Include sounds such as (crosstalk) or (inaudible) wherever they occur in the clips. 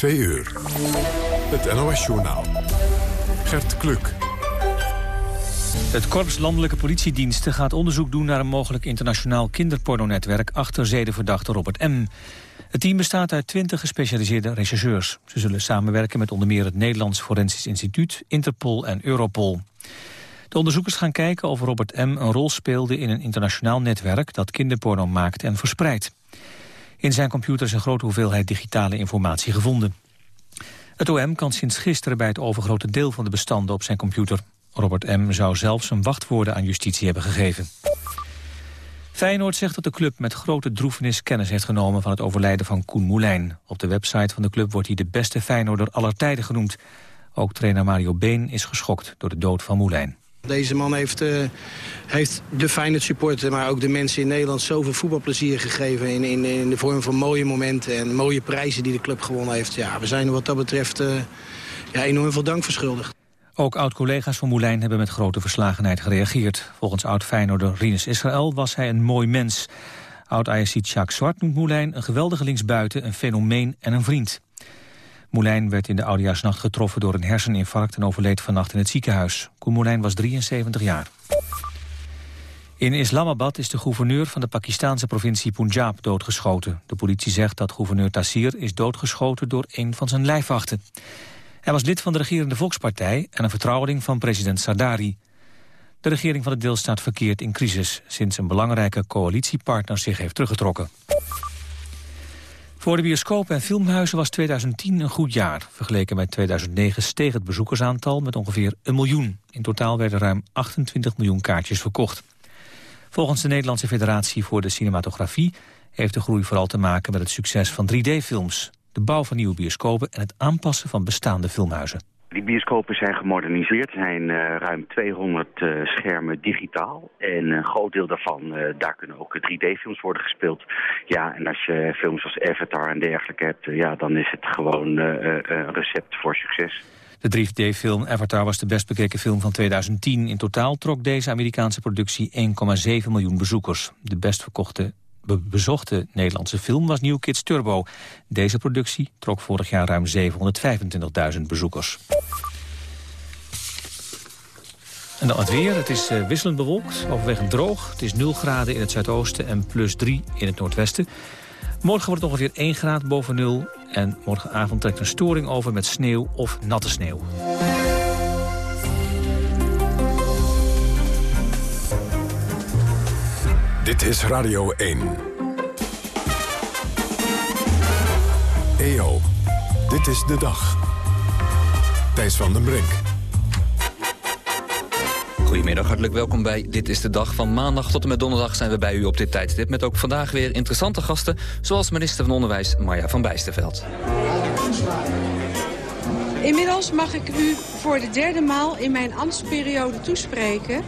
Twee uur. Het NOS-journaal. Gert Kluk. Het Korps Landelijke Politiediensten gaat onderzoek doen... naar een mogelijk internationaal kinderpornonetwerk... achter zedenverdachte Robert M. Het team bestaat uit twintig gespecialiseerde rechercheurs. Ze zullen samenwerken met onder meer het Nederlands Forensisch Instituut... Interpol en Europol. De onderzoekers gaan kijken of Robert M. een rol speelde in een internationaal netwerk... dat kinderporno maakt en verspreidt. In zijn computer is een grote hoeveelheid digitale informatie gevonden. Het OM kan sinds gisteren bij het overgrote deel van de bestanden op zijn computer. Robert M. zou zelfs zijn wachtwoorden aan justitie hebben gegeven. Feyenoord zegt dat de club met grote droefenis kennis heeft genomen van het overlijden van Koen Moulijn. Op de website van de club wordt hij de beste Feyenoorder aller tijden genoemd. Ook trainer Mario Been is geschokt door de dood van Moulijn. Deze man heeft, uh, heeft de Feyenoord supporter, maar ook de mensen in Nederland zoveel voetbalplezier gegeven in, in, in de vorm van mooie momenten en mooie prijzen die de club gewonnen heeft. Ja, we zijn wat dat betreft uh, ja, enorm veel dank verschuldigd. Ook oud-collega's van Moulijn hebben met grote verslagenheid gereageerd. Volgens oud-Feyenoorder Rinus Israël was hij een mooi mens. Oud-ISC Jacques Zwart noemt Moulijn een geweldige linksbuiten, een fenomeen en een vriend. Moulijn werd in de oudejaarsnacht getroffen door een herseninfarct... en overleed vannacht in het ziekenhuis. Koen Moulijn was 73 jaar. In Islamabad is de gouverneur van de Pakistanse provincie Punjab doodgeschoten. De politie zegt dat gouverneur Tassir is doodgeschoten door een van zijn lijfwachten. Hij was lid van de regerende Volkspartij en een vertrouweling van president Sardari. De regering van de deelstaat verkeert in crisis... sinds een belangrijke coalitiepartner zich heeft teruggetrokken. Voor de bioscopen en filmhuizen was 2010 een goed jaar. Vergeleken met 2009 steeg het bezoekersaantal met ongeveer een miljoen. In totaal werden ruim 28 miljoen kaartjes verkocht. Volgens de Nederlandse Federatie voor de Cinematografie... heeft de groei vooral te maken met het succes van 3D-films... de bouw van nieuwe bioscopen en het aanpassen van bestaande filmhuizen. Die bioscopen zijn gemoderniseerd. Er zijn uh, ruim 200 uh, schermen digitaal. En een groot deel daarvan, uh, daar kunnen ook 3D-films worden gespeeld. Ja, en als je films als Avatar en dergelijke hebt... ja, dan is het gewoon een recept voor succes. De 3D-film Avatar was de best bekeken film van 2010. In totaal trok deze Amerikaanse productie 1,7 miljoen bezoekers. De best verkochte bezochte Nederlandse film was New Kids Turbo. Deze productie trok vorig jaar ruim 725.000 bezoekers. En dan het weer. Het is uh, wisselend bewolkt, overwegend droog. Het is 0 graden in het zuidoosten en plus 3 in het noordwesten. Morgen wordt het ongeveer 1 graad boven 0. En morgenavond trekt een storing over met sneeuw of natte sneeuw. Dit is Radio 1. EO, dit is de dag. Thijs van den Brink. Goedemiddag, hartelijk welkom bij Dit is de Dag. Van maandag tot en met donderdag zijn we bij u op dit tijdstip... met ook vandaag weer interessante gasten... zoals minister van Onderwijs Marja van Bijsterveld. Inmiddels mag ik u voor de derde maal in mijn ambtsperiode toespreken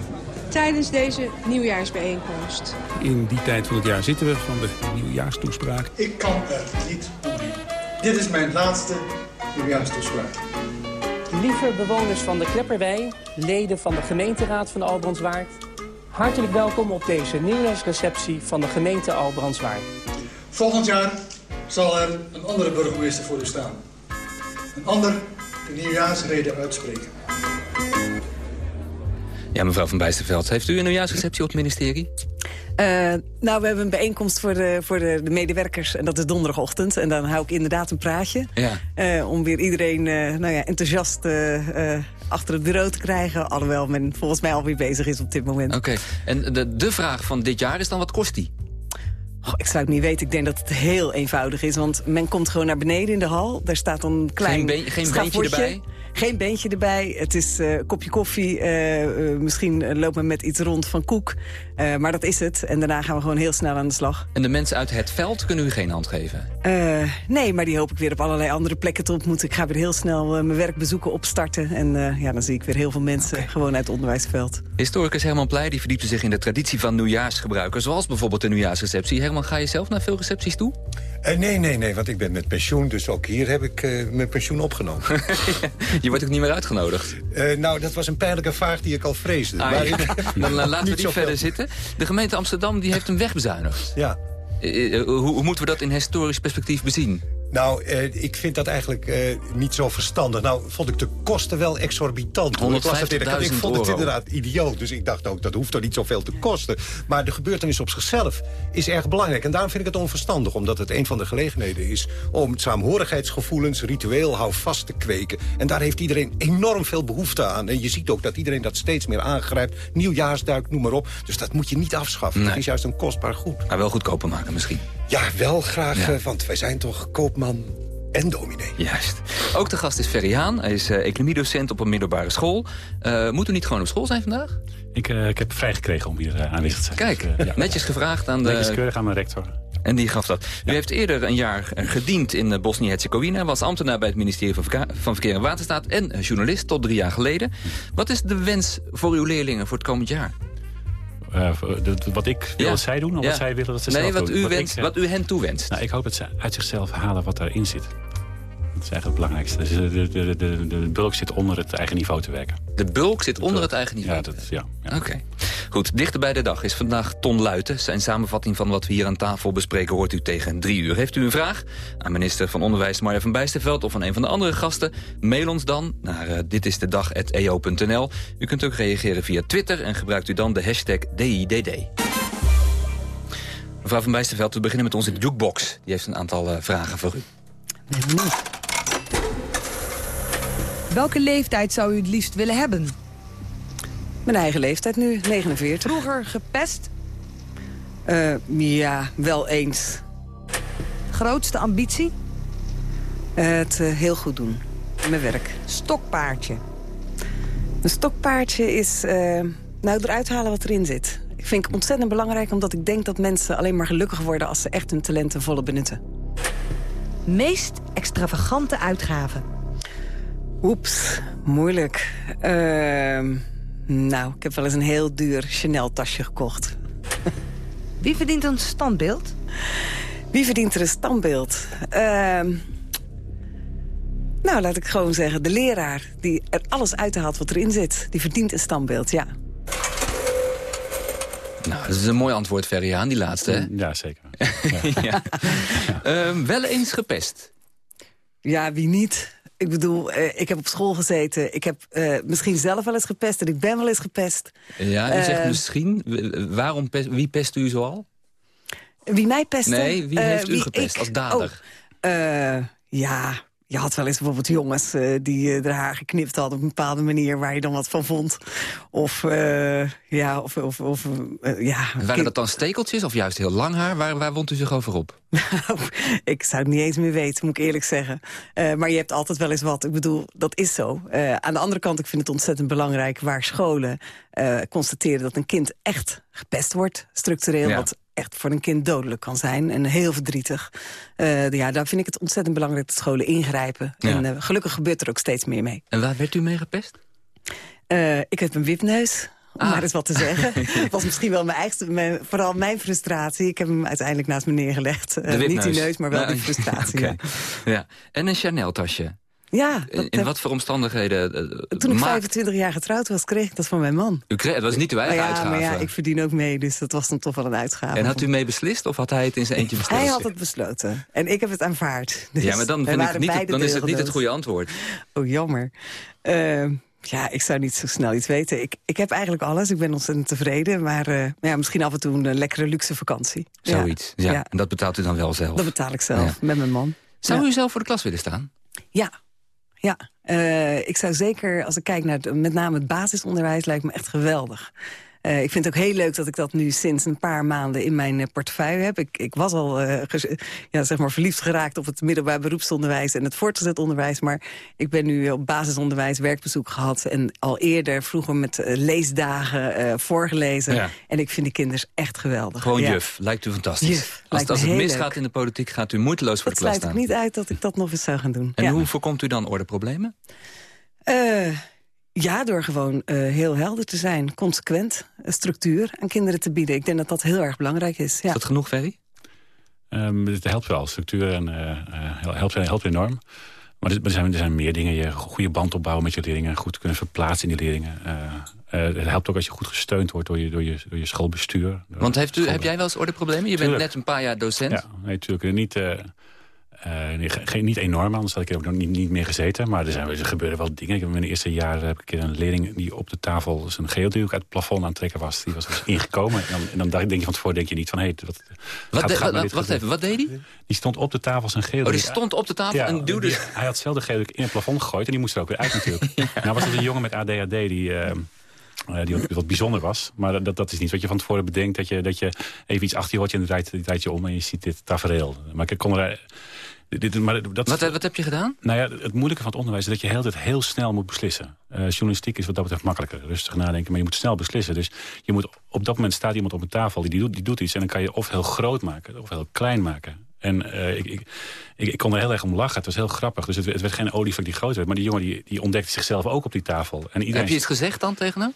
tijdens deze nieuwjaarsbijeenkomst. In die tijd van het jaar zitten we van de nieuwjaarstoespraak. Ik kan er niet omheen. Dit is mijn laatste nieuwjaarstoespraak. Lieve bewoners van de Klepperwei, leden van de gemeenteraad van de Albrandswaard... hartelijk welkom op deze nieuwjaarsreceptie van de gemeente Albrandswaard. Volgend jaar zal er een andere burgemeester voor u staan. Een ander de nieuwjaarsreden uitspreken. Ja, mevrouw Van Bijsterveld, heeft u een nieuwjaarsreceptie op het ministerie? Uh, nou, we hebben een bijeenkomst voor, de, voor de, de, medewerkers. En dat is donderdagochtend. En dan hou ik inderdaad een praatje. Ja. Uh, om weer iedereen uh, nou ja, enthousiast achter het bureau te krijgen. Alhoewel men volgens mij alweer bezig is op dit moment. Oké. Okay. En de, de vraag van dit jaar is dan, wat kost die? Oh, ik zou het niet weten. Ik denk dat het heel eenvoudig is. Want men komt gewoon naar beneden in de hal. Daar staat een klein Geen, be geen beentje erbij? Geen beentje erbij. Het is uh, kopje koffie. Uh, uh, misschien loopt men met iets rond van koek. maar dat is het. En daarna gaan we gewoon heel snel aan de slag. En de mensen uit het veld kunnen u geen hand geven? nee, maar die hoop ik weer op allerlei andere plekken te ontmoeten. Ik ga weer heel snel mijn werkbezoeken opstarten. En ja, dan zie ik weer heel veel mensen okay. gewoon uit het onderwijsveld. Historicus Herman Pleij die verdiepte zich in de traditie van nieuwjaarsgebruiken. Zoals bijvoorbeeld de nieuwjaarsreceptie. Herman, ga je zelf naar veel recepties toe? nee, nee, nee, want ik ben met pensioen. Dus ook hier heb ik mijn pensioen opgenomen. (laughs) (laughs) Je wordt ook niet meer uitgenodigd. Uh, nou, dat was een pijnlijke vraag die ik al vreesde. Ah, ja. (laughs) Dan uh, laten we (laughs) die verder zitten. De gemeente Amsterdam die heeft een weg bezuinigd. Ja. Uh, hoe, hoe moeten we dat in historisch perspectief bezien? Nou, eh, ik vind dat eigenlijk eh, niet zo verstandig. Nou, vond ik de kosten wel exorbitant. hoor. Ik las het in de- 150.000 Ik vond het inderdaad idioot. Dus ik dacht ook, dat hoeft toch niet zoveel te kosten. Maar de gebeurtenis op zichzelf is erg belangrijk. En daarom vind ik het onverstandig. Omdat het een van de gelegenheden is om saamhorigheidsgevoelens... ritueel houvast te kweken. En daar heeft iedereen enorm veel behoefte aan. En je ziet ook dat iedereen dat steeds meer aangrijpt. Nieuwjaarsduik, noem maar op. Dus dat moet je niet afschaffen. Nee. Dat is juist een kostbaar goed. Maar wel goedkoper maken misschien. Ja, wel graag, Ja. eh, want wij zijn toch koopman en dominee. Juist. Ook de gast is Ferry Haan. Hij is eh, economiedocent op een middelbare school. Eh, moet u niet gewoon op school zijn vandaag? Ik, eh, ik heb vrij gekregen om hier aanwezig te zijn. Kijk, Dus, ja. netjes gevraagd aan Netjes de... keurig aan mijn rector. En die gaf dat. U heeft eerder een jaar gediend in Bosnië-Herzegovina... was ambtenaar bij het ministerie van Verka- van Verkeer en Waterstaat... en journalist tot drie jaar geleden. Wat is de wens voor uw leerlingen voor het komend jaar? Eh, wat ik wil dat zij doen, of wat zij willen dat ze Nee, zelf wat doen? u, wenst, eh, wat u hen toewenst. Nou, ik hoop dat ze uit zichzelf halen wat daarin zit. Dat is eigenlijk het belangrijkste. Dus de, de, de, de, de bulk zit onder het eigen niveau te werken. De bulk zit onder het eigen niveau. Ja, dat, ja, ja. Oké. Goed, dichter bij de dag is vandaag Ton Luiten. Zijn samenvatting van wat we hier aan tafel bespreken hoort u tegen drie uur. Heeft u een vraag aan minister van Onderwijs Marja van Bijsterveld... of aan een van de andere gasten? Mail ons dan naar uh, ditistedag.eo.nl. U kunt ook reageren via Twitter en gebruikt u dan de hashtag DIDD. Mevrouw van Bijsterveld, we beginnen met onze jukebox. Die heeft een aantal uh, vragen voor u. Welke leeftijd zou u het liefst willen hebben? Mijn eigen leeftijd nu, 49. Vroeger gepest? Uh, ja, wel eens. Grootste ambitie? Uh, het uh, heel goed doen. Mijn werk. Stokpaardje? Een stokpaardje is nou eruit halen wat erin zit. Ik vind het ontzettend belangrijk omdat ik denk dat mensen alleen maar gelukkig worden... als ze echt hun talenten volle benutten. Meest extravagante uitgaven? Oeps, moeilijk. nou, ik heb wel eens een heel duur Chanel-tasje gekocht. (laughs) Wie verdient een standbeeld? Wie verdient er een standbeeld? Uh, nou, laat ik gewoon zeggen, de leraar die er alles uithaalt wat erin zit. Die verdient een standbeeld, ja. Nou, dat is een mooi antwoord, Ferry, aan die laatste. Hè? Ja, zeker. (laughs) Ja. ja. Uh, (laughs) wel eens gepest? Ja, wie niet? Ik bedoel, uh, ik heb op school gezeten. Ik heb uh, misschien zelf wel eens gepest en ik ben wel eens gepest. Ja, u zegt misschien. Waarom pest, wie pest u zoal? Wie mij pestte? Nee, wie heeft u gepest ik? als dader? Oh, ja, je had wel eens bijvoorbeeld jongens uh, die uh, haar haar geknipt hadden... op een bepaalde manier waar je dan wat van vond. Of, uh, ja, of... of, of ja. Waren dat dan stekeltjes of juist heel lang haar? Waar, waar wond u zich over op? (laughs) Nou, ik zou het niet eens meer weten, moet ik eerlijk zeggen. maar je hebt altijd wel eens wat. Ik bedoel, dat is zo. aan de andere kant, ik vind het ontzettend belangrijk... waar scholen constateren dat een kind echt gepest wordt, structureel... Ja. Wat echt voor een kind dodelijk kan zijn en heel verdrietig. Uh, ja, daar vind ik het ontzettend belangrijk dat scholen ingrijpen. Ja. En uh, gelukkig gebeurt er ook steeds meer mee. En waar werd u mee gepest? Uh, ik heb een wipneus. Om Ah. maar eens wat te zeggen. (laughs) Het was misschien wel mijn eigen, mijn, vooral mijn frustratie. Ik heb hem uiteindelijk naast me neergelegd. Niet die neus, maar wel Nou, die frustratie. (laughs) okay. ja. ja. En een Chanel-tasje. Ja. In, in wat voor omstandigheden uh, Toen ik maakt... 25 jaar getrouwd was, kreeg ik dat van mijn man. U kreeg, dat was niet uw eigen ja, uitgave? Maar ja, ik verdien ook mee, dus dat was dan toch wel een uitgave. En had u mee beslist of had hij het in zijn eentje besloten? Hij had het besloten. En ik heb het aanvaard. Dus ja, maar dan, vind ik het niet, dan is het niet het goede antwoord. Oh, jammer. Uh, ja, ik zou niet zo snel iets weten. Ik, ik heb eigenlijk alles. Ik ben ontzettend tevreden. Maar uh, ja, misschien af en toe een lekkere luxe vakantie. Zoiets, ja. ja. En dat betaalt u dan wel zelf? Dat betaal ik zelf, ja. met mijn man. Zou u zelf voor de klas willen staan? Ja, ja. Uh, ik zou zeker, als ik kijk naar het, met name het basisonderwijs... lijkt me echt geweldig. Uh, ik vind het ook heel leuk dat ik dat nu sinds een paar maanden in mijn uh, portefeuille heb. Ik, ik was al uh, ja, zeg maar verliefd geraakt op het middelbaar beroepsonderwijs en het voortgezet onderwijs. Maar ik ben nu op basisonderwijs werkbezoek gehad en al eerder vroeger met leesdagen voorgelezen. Ja. En ik vind die kinderen echt geweldig. Gewoon ja. juf, lijkt u fantastisch. Juf, als als het misgaat leuk. in de politiek gaat u moeiteloos voor dat de klas staan. Dat sluit ik niet uit dat ik dat nog eens zou gaan doen. En ja. hoe voorkomt u dan ordeproblemen? Uh, ja, door gewoon uh, heel helder te zijn. Consequent structuur aan kinderen te bieden. Ik denk dat dat heel erg belangrijk is. Ja. Is dat genoeg, Ferry? Um, het helpt wel. Structuur en, uh, helpt, helpt enorm. Maar er zijn, er zijn meer dingen. Je goede band opbouwen met je leerlingen. Goed kunnen verplaatsen in die leerlingen. het helpt ook als je goed gesteund wordt door je, door je, door je schoolbestuur. Door Want heeft u, heb jij wel eens ordeproblemen? Je bent net een paar jaar docent. Ja, nee, natuurlijk. Niet... Uh, geen, niet enorm, anders had ik er ook nog niet, niet meer gezeten. Maar er, zijn, er gebeuren wel dingen. Ik heb in mijn eerste jaar heb ik een leerling die op de tafel zijn geodriehoek uit het plafond aan het trekken was. Die was dus ingekomen. En dan, en dan denk je van tevoren denk je niet van... Hey, wat, wat, gaat, gaat wat, wacht even, wat deed hij? Die stond op de tafel zijn geodriehoek. Oh, die stond op de tafel en duwde... hij had zelf de geodriehoek in het plafond gegooid en die moest er ook weer uit natuurlijk. (laughs) Nou was het een jongen met ADHD die... Uh, die wat, wat, bijzonder was. Maar dat, dat is niet wat je van tevoren bedenkt. Dat je, dat je even iets achter je hoort en draait, draait je om en je ziet dit tafereel. Maar ik kon er... Dit, maar dat, wat, wat heb je gedaan? Nou ja, het moeilijke van het onderwijs is dat je heel, tijd heel snel moet beslissen. Uh, journalistiek is wat dat betreft makkelijker. Rustig nadenken, maar je moet snel beslissen. Dus je moet, op dat moment staat iemand op een tafel, die doet, die doet iets... en dan kan je of heel groot maken of heel klein maken. En uh, ik, ik, ik, kon er heel erg om lachen. Het was heel grappig. Dus het, het werd geen olifant die groot werd. Maar die jongen die, die ontdekte zichzelf ook op die tafel. En iedereen... Heb je iets gezegd dan tegen hem?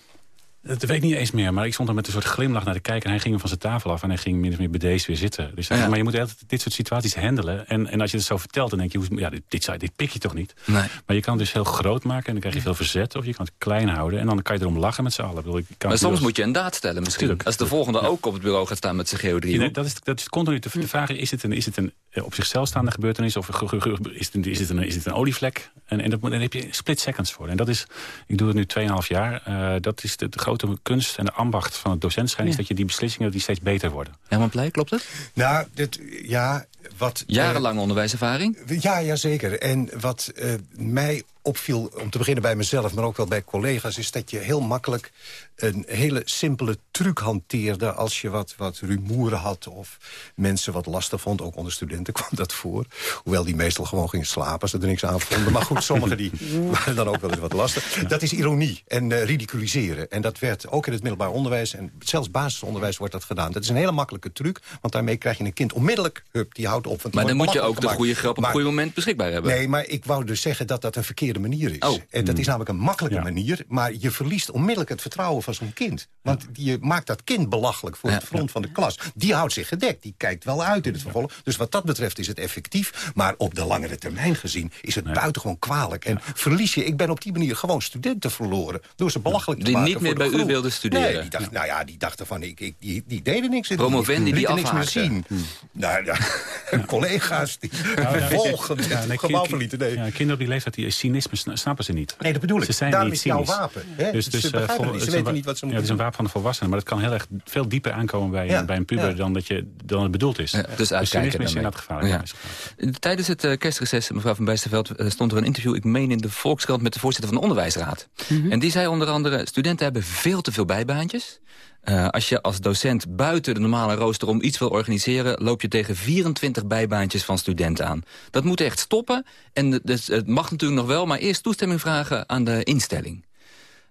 Dat weet ik niet eens meer, maar ik stond er met een soort glimlach naar te kijken. En hij ging van zijn tafel af en hij ging min of meer bedeesd weer zitten. Dus Maar je moet altijd dit soort situaties handelen. En, en als je het zo vertelt, dan denk je, ja, dit, dit, dit pik je toch niet? Nee. Maar je kan het dus heel groot maken en dan krijg je veel verzet. Of je kan het klein houden en dan kan je erom lachen met z'n allen. Ik kan maar soms moet je een daad stellen misschien. Als de volgende ook op het bureau gaat staan met zijn geodrie. Nee, dat, is, dat is continu de, vraag, is het, een, is het een op zichzelf staande gebeurtenis? Of is het een, is het een, is het een olievlek? En, en dat, daar heb je split seconds voor. En dat is, ik doe het nu 2,5 jaar. Uh, dat is de, de grote kunst en de ambacht van het docentschijn... is dat je die beslissingen die steeds beter worden. Helemaal blij, klopt het? Nou, dit, ja, wat... Jarenlange uh, onderwijservaring? Ja, ja, zeker. En wat uh, mij opviel, om te beginnen bij mezelf... maar ook wel bij collega's, is dat je heel makkelijk... een hele simpele truc hanteerde als je wat, wat rumoeren had... of mensen wat lastig vond. Ook onder studenten (laughs) kwam dat voor. Hoewel die meestal gewoon gingen slapen als ze er niks aan vonden. Maar goed, sommigen die (laughs) waren dan ook wel eens wat lastig. Dat is ironie en uh, ridiculiseren. En dat werd ook in het middelbaar onderwijs... en zelfs basisonderwijs wordt dat gedaan. Dat is een hele makkelijke truc, want daarmee krijg je een kind onmiddellijk... hup, die houdt op. Maar dan moet je ook de goede grap op het goede moment beschikbaar hebben. Nee, maar ik wou dus zeggen dat dat een verkeerde manier is. Oh. En dat is hmm. namelijk een makkelijke manier, maar je verliest onmiddellijk het vertrouwen van zo'n kind. Want je maakt dat kind belachelijk voor het front van de klas. Die houdt zich gedekt, die kijkt wel uit in het vervolg. Dus wat dat betreft is het effectief. Maar op de langere termijn gezien is het buitengewoon kwalijk. En verlies je, ik ben op die manier gewoon studenten verloren. Door ze belachelijk te die maken Die niet meer bij u wilden studeren? Nee, die dacht, nou ja, die dachten van, ik, ik, die, die deden niks. Promovendi die, die niks meer zien. Hmm. Nou ja, (laughs) collega's die nou, volgen ja, nee, gebouw verlieten. Nee. Ja, kinderen op die leeftijd, die cynisme snappen ze niet. Nee, dat bedoel ik. Ze zijn Daarom niet is jouw wapen. Hè? Dus, dus, ze, uh, niet. ze weten niet wat ze moeten ja, Het is een wapen van de volwassenen, maar het kan heel erg veel dieper aankomen bij, ja. bij een puber dan, dat je, dan het bedoeld is. Ja, dus, dus uitkijken is inderdaad gevaarlijk. Ja. Tijdens het uh, kerstreces, mevrouw van Bijsterveld, uh, stond er een interview, ik meen in de Volkskrant, met de voorzitter van de Onderwijsraad. Mm -hmm. En die zei onder andere, studenten hebben veel te veel bijbaantjes. Uh, als je als docent buiten de normale rooster om iets wil organiseren... loop je tegen 24 bijbaantjes van studenten aan. Dat moet echt stoppen. En het mag natuurlijk nog wel, maar eerst toestemming vragen aan de instelling.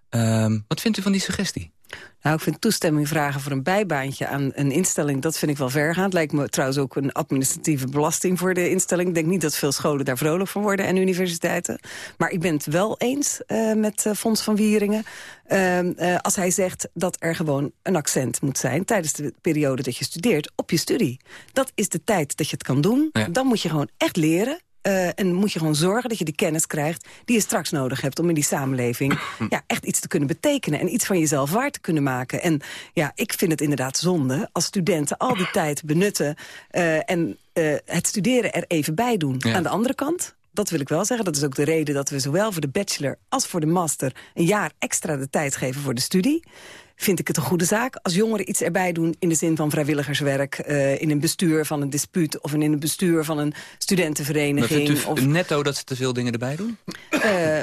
Uh, wat vindt u van die suggestie? Nou, ik vind toestemming vragen voor een bijbaantje aan een instelling... dat vind ik wel vergaand. Lijkt me trouwens ook een administratieve belasting voor de instelling. Ik denk niet dat veel scholen daar vrolijk van worden en universiteiten. Maar ik ben het wel eens uh, met uh, Fons van Wieringen... Uh, als hij zegt dat er gewoon een accent moet zijn... tijdens de periode dat je studeert, op je studie. Dat is de tijd dat je het kan doen. Ja. Dan moet je gewoon echt leren. Uh, en moet je gewoon zorgen dat je de kennis krijgt... die je straks nodig hebt om in die samenleving (clears throat) ja, echt iets te kunnen betekenen... en iets van jezelf waar te kunnen maken. En ja, ik vind het inderdaad zonde als studenten al die tijd benutten... Uh, en uh, het studeren er even bij doen. Ja. Aan de andere kant, dat wil ik wel zeggen. Dat is ook de reden dat we zowel voor de bachelor als voor de master... een jaar extra de tijd geven voor de studie vind ik het een goede zaak. Als jongeren iets erbij doen in de zin van vrijwilligerswerk... Uh, in een bestuur van een dispuut of in een bestuur van een studentenvereniging. U of... netto dat ze te veel dingen erbij doen? Uh,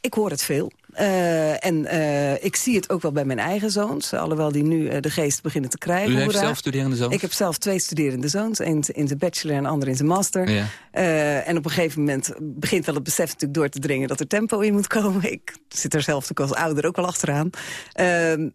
ik hoor het veel. Uh, en uh, ik zie het ook wel bij mijn eigen zoons. Alhoewel die nu uh, de geest beginnen te krijgen. U heeft zelf studerende zoons? Ik heb zelf twee studerende zoons. Eén in zijn bachelor en de ander in zijn master. Ja. en op een gegeven moment begint wel het besef natuurlijk door te dringen... dat er tempo in moet komen. Ik zit er zelf natuurlijk als ouder ook wel achteraan.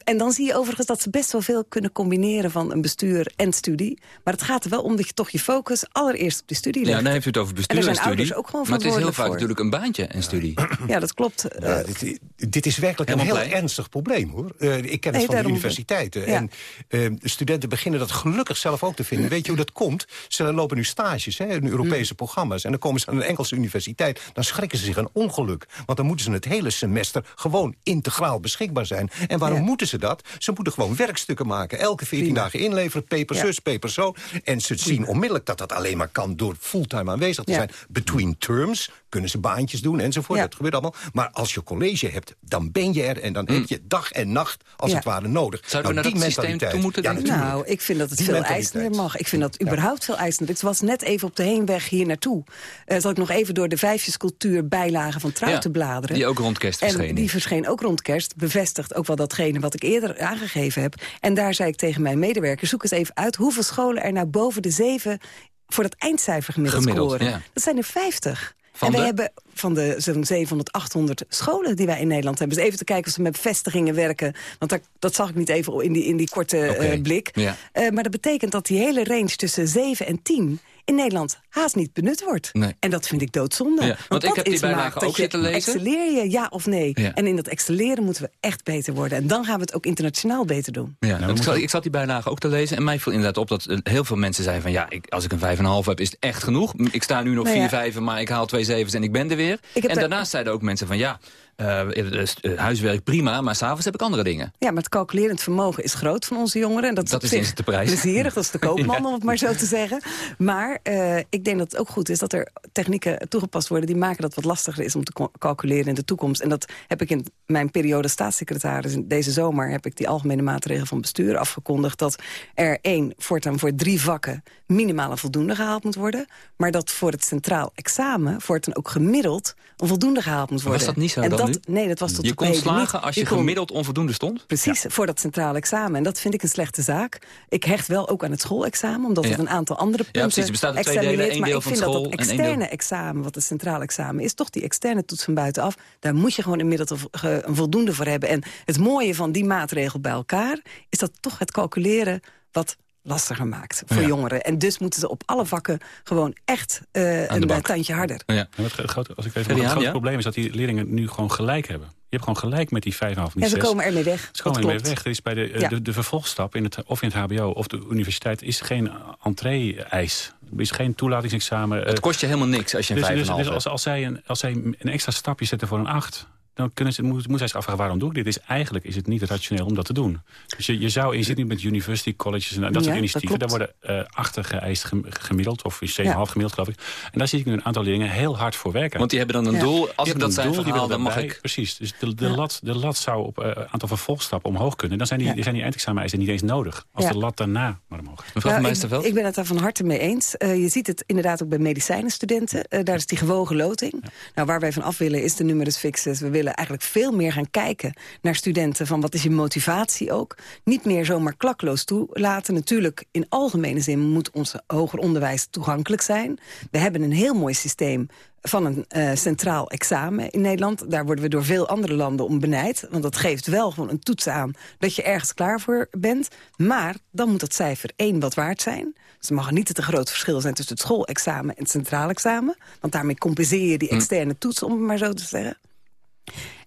en dan zie je overigens dat ze best wel veel kunnen combineren... van een bestuur en studie. Maar het gaat er wel om dat je toch je focus allereerst op de studie legt. Ja, dan heeft u het over bestuur en, en, en studie. Ook gewoon maar het is heel vaak voor. natuurlijk een baantje en studie. Ja, dat klopt. Ja, dit, dit is werkelijk een heel ernstig probleem, hoor. Eh, ik ken het Nee, van de universiteiten. Ja. En eh, de studenten beginnen dat gelukkig zelf ook te vinden. Weet je hoe dat komt? Ze lopen nu stages hè, in Europese Mm. programma's. En dan komen ze aan een Engelse universiteit. Dan schrikken ze zich een ongeluk. Want dan moeten ze het hele semester gewoon integraal beschikbaar zijn. En waarom Ja. moeten ze dat? Ze moeten gewoon werkstukken maken. Elke 14 Prima. dagen inleveren. Paper Ja. zus, paper zo. En ze zien onmiddellijk dat dat alleen maar kan door fulltime aanwezig te Ja. zijn. Between terms kunnen ze baantjes doen enzovoort. Ja. Dat gebeurt allemaal. Maar als je college hebt, dan ben je er. En dan heb je dag en nacht, als Ja. het ware, nodig. Mm. Zouden we Nou, naar die dat systeem toe moeten Ja, denken? Nou, ik vind dat het Die veel eisender mag. Ik vind dat überhaupt veel eisender. Ik was net even op de heenweg hier naartoe. Uh, zat ik nog even door de vijfjescultuur bijlagen van Trouw Ja, te bladeren. die ook rond kerst En verschenen die verscheen ook rond kerst. Bevestigt ook wel datgene wat ik eerder aangegeven heb. En daar zei ik tegen mijn medewerker... zoek eens even uit hoeveel scholen er nou boven de zeven... voor dat eindcijfer gemiddeld, Gemiddeld, scoren. ja. Dat zijn er 50. Van en wij de? hebben van de zo'n 700, 800 scholen die wij in Nederland hebben. Dus even te kijken of ze met vestigingen werken. Want daar, dat zag ik niet even in die, in die korte eh, blik. ja. Eh, maar dat betekent dat die hele range tussen 7 en 10 in Nederland haast niet benut wordt. Nee. En dat vind ik doodzonde. Ja, want ik dat heb die is bijlage ook zitten lezen. Excelleer je, ja of nee? Ja. En in dat excelleren moeten we echt beter worden. En dan gaan we het ook internationaal beter doen. Ja, Nou, ik, zat, moeten- ik zat die bijlage ook te lezen en mij viel inderdaad op dat eh, heel veel mensen zeiden van ja, ik, als ik een 5,5 heb is het echt genoeg. Ik sta nu nog Nou vier ja. vijven, maar ik haal twee zevens en ik ben er weer. En daar- daarnaast zeiden ook mensen van ja, eh, huiswerk prima, maar s'avonds heb ik andere dingen. Ja, maar het calculerend vermogen is groot van onze jongeren. En dat is, Dat is de prijs. plezierig, dat is de (laughs) koopman, Ja. om het maar zo te zeggen. Maar eh, ik denk dat het ook goed is dat er technieken toegepast worden... die maken dat het wat lastiger is om te calculeren in de toekomst. En dat heb ik in mijn periode staatssecretaris... deze zomer heb ik die algemene maatregelen van bestuur afgekondigd... dat er één, voortaan voor drie vakken minimale voldoende gehaald moet worden... maar dat voor het centraal examen voortaan ook gemiddeld... een voldoende gehaald moet Was worden. dat niet zo en dat? Nee, dat was tot Je kon slagen niet. als je kon- gemiddeld onvoldoende stond? Precies, voor dat centraal examen. En dat vind ik een slechte zaak. Ik hecht wel ook aan het schoolexamen, omdat Ja. het een aantal andere punten precies. Het bestaat uit twee delen. Maar deel ik van vind dat school dat en één externe deel- examen, wat het centraal examen is, toch die externe toets van buitenaf, daar moet je gewoon inmiddels een voldoende voor hebben. En het mooie van die maatregel bij elkaar, is dat toch het calculeren wat lastiger maakt voor Ja. jongeren. En dus moeten ze op alle vakken gewoon echt eh, een eh, bak. tandje harder. Ja. En het, grote, als ik even, het grote ja? probleem is dat die leerlingen nu gewoon gelijk hebben. Je hebt gewoon gelijk met die 5,5 niet En ze 6. komen ermee weg. Ze Dat komen ermee klopt. weg. Er is bij de, eh, Ja. de, de vervolgstap, in het, of in het hbo of de universiteit... is geen entree-eis. Er is geen toelatingsexamen. Het kost je helemaal niks als je een dus, 5,5 dus, dus hebt. als, als, zij een, als zij een extra stapje zetten voor een 8... dan kunnen ze, moet, moet zij zich afvragen waarom doe ik dit. Is, eigenlijk is het niet rationeel om dat te doen. Dus je, je, zou, je zit nu met university colleges en dat Ja, soort dat initiatieven. Daar worden uh, achter geëist gem- gemiddeld, of 7,5 Ja. gemiddeld geloof ik. En daar zie ik nu een aantal leerlingen heel hard voor werken. Want die hebben dan een Ja. doel. Als ik dat zijn doel, die verhaal, willen dan mag daarbij. ik... Precies, dus de, de, Ja. lat, de lat zou op een aantal vervolgstappen omhoog kunnen. Dan zijn die, Ja. zijn die eindexamen-eisen niet eens nodig. Als Ja. de lat daarna maar omhoog gaat. Mevrouw van Nou, ik, Meisterveld? ik ben het daar van harte mee eens. Eh, je ziet het inderdaad ook bij medicijnenstudenten. Eh, daar is die gewogen loting. Nou, waar wij van af willen is de numerus fixus. We willen eigenlijk veel meer gaan kijken naar studenten... van wat is je motivatie ook. Niet meer zomaar klakloos toelaten. Natuurlijk, in algemene zin moet ons hoger onderwijs toegankelijk zijn. We hebben een heel mooi systeem van een eh, centraal examen in Nederland. Daar worden we door veel andere landen om benijd. Want dat geeft wel gewoon een toets aan dat je ergens klaar voor bent. Maar dan moet dat cijfer 1 wat waard zijn. Dus er mag niet te groot verschil zijn tussen het schoolexamen en het centraal examen. Want daarmee compenseer je die externe toets, om het maar zo te zeggen.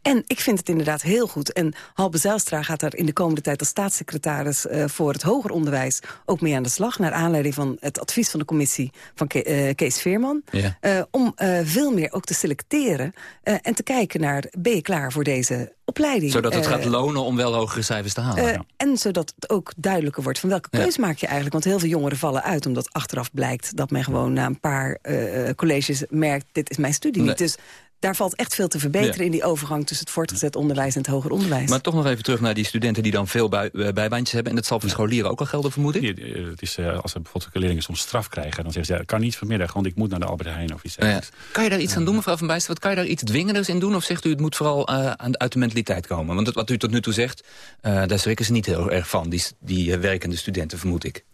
En ik vind het inderdaad heel goed. En Halbe Zijlstra gaat daar in de komende tijd als staatssecretaris uh, voor het hoger onderwijs ook mee aan de slag. Naar aanleiding van het advies van de commissie van Ke uh, Kees Veerman. Ja. Uh, om veel meer ook te selecteren en te kijken naar ben je klaar voor deze opleiding. Zodat het gaat lonen om wel hogere cijfers te halen. Ja. En zodat het ook duidelijker wordt van welke keus ja. maak je eigenlijk. Want heel veel jongeren vallen uit omdat achteraf blijkt dat men gewoon na een paar colleges merkt dit is mijn studie nee. niet. Dus daar valt echt veel te verbeteren ja. in die overgang tussen het voortgezet onderwijs en het hoger onderwijs. Maar toch nog even terug naar die studenten die dan veel bij, uh, bijbaantjes hebben. En dat zal voor scholieren ook al gelden, vermoed ik? Ja, het is, uh, als er bijvoorbeeld leerlingen soms straf krijgen... dan zeggen ze, ja, kan niet vanmiddag, want ik moet naar de Albert Heijn of iets ja. Kan je daar iets aan doen, mevrouw Van Bijster? Wat kan je daar iets dwingenders in doen? Of zegt u, het moet vooral uh, aan, uit de mentaliteit komen? Want het, wat u tot nu toe zegt, daar schrikken ze niet heel erg van. Die, die werkende studenten, vermoed ik.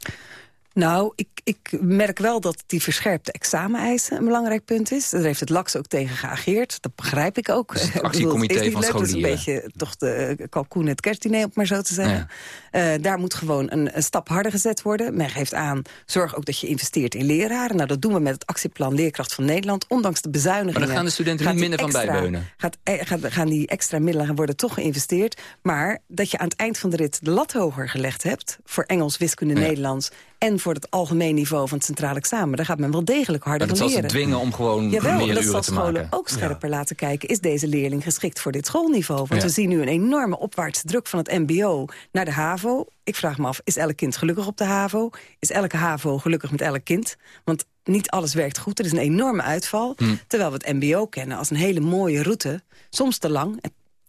Nou, ik, ik merk wel dat die verscherpte exameneisen een belangrijk punt is. Daar heeft het LAX ook tegen geageerd. Dat begrijp ik ook. Dus het actiecomité van leuk, Dat is een beetje toch de kalkoen het kerstdiner, om maar zo te zeggen. Eh, daar moet gewoon een, een stap harder gezet worden. Men geeft aan, zorg ook dat je investeert in leraren. Nou, dat doen we met het actieplan Leerkracht van Nederland. Ondanks de bezuinigingen... Maar daar gaan de studenten niet minder van bijbeunen. Gaat, eh, gaat, gaan die extra middelen worden toch geïnvesteerd. Maar dat je aan het eind van de rit de lat hoger gelegd hebt... voor Engels, wiskunde, Ja. Nederlands... en voor het algemeen niveau van het centraal examen... daar gaat men wel degelijk harder Maar dat van zal ze leren. dwingen om gewoon Jawel, meer dat uren zal te scholen maken. ook scherper laten kijken. Is deze leerling geschikt voor dit schoolniveau? Want Ja. we zien nu een enorme opwaartse druk van het mbo naar de HAVO. Ik vraag me af, is elk kind gelukkig op de HAVO? Is elke HAVO gelukkig met elk kind? Want niet alles werkt goed, er is een enorme uitval. Hm. Terwijl we het mbo kennen als een hele mooie route. Soms te lang,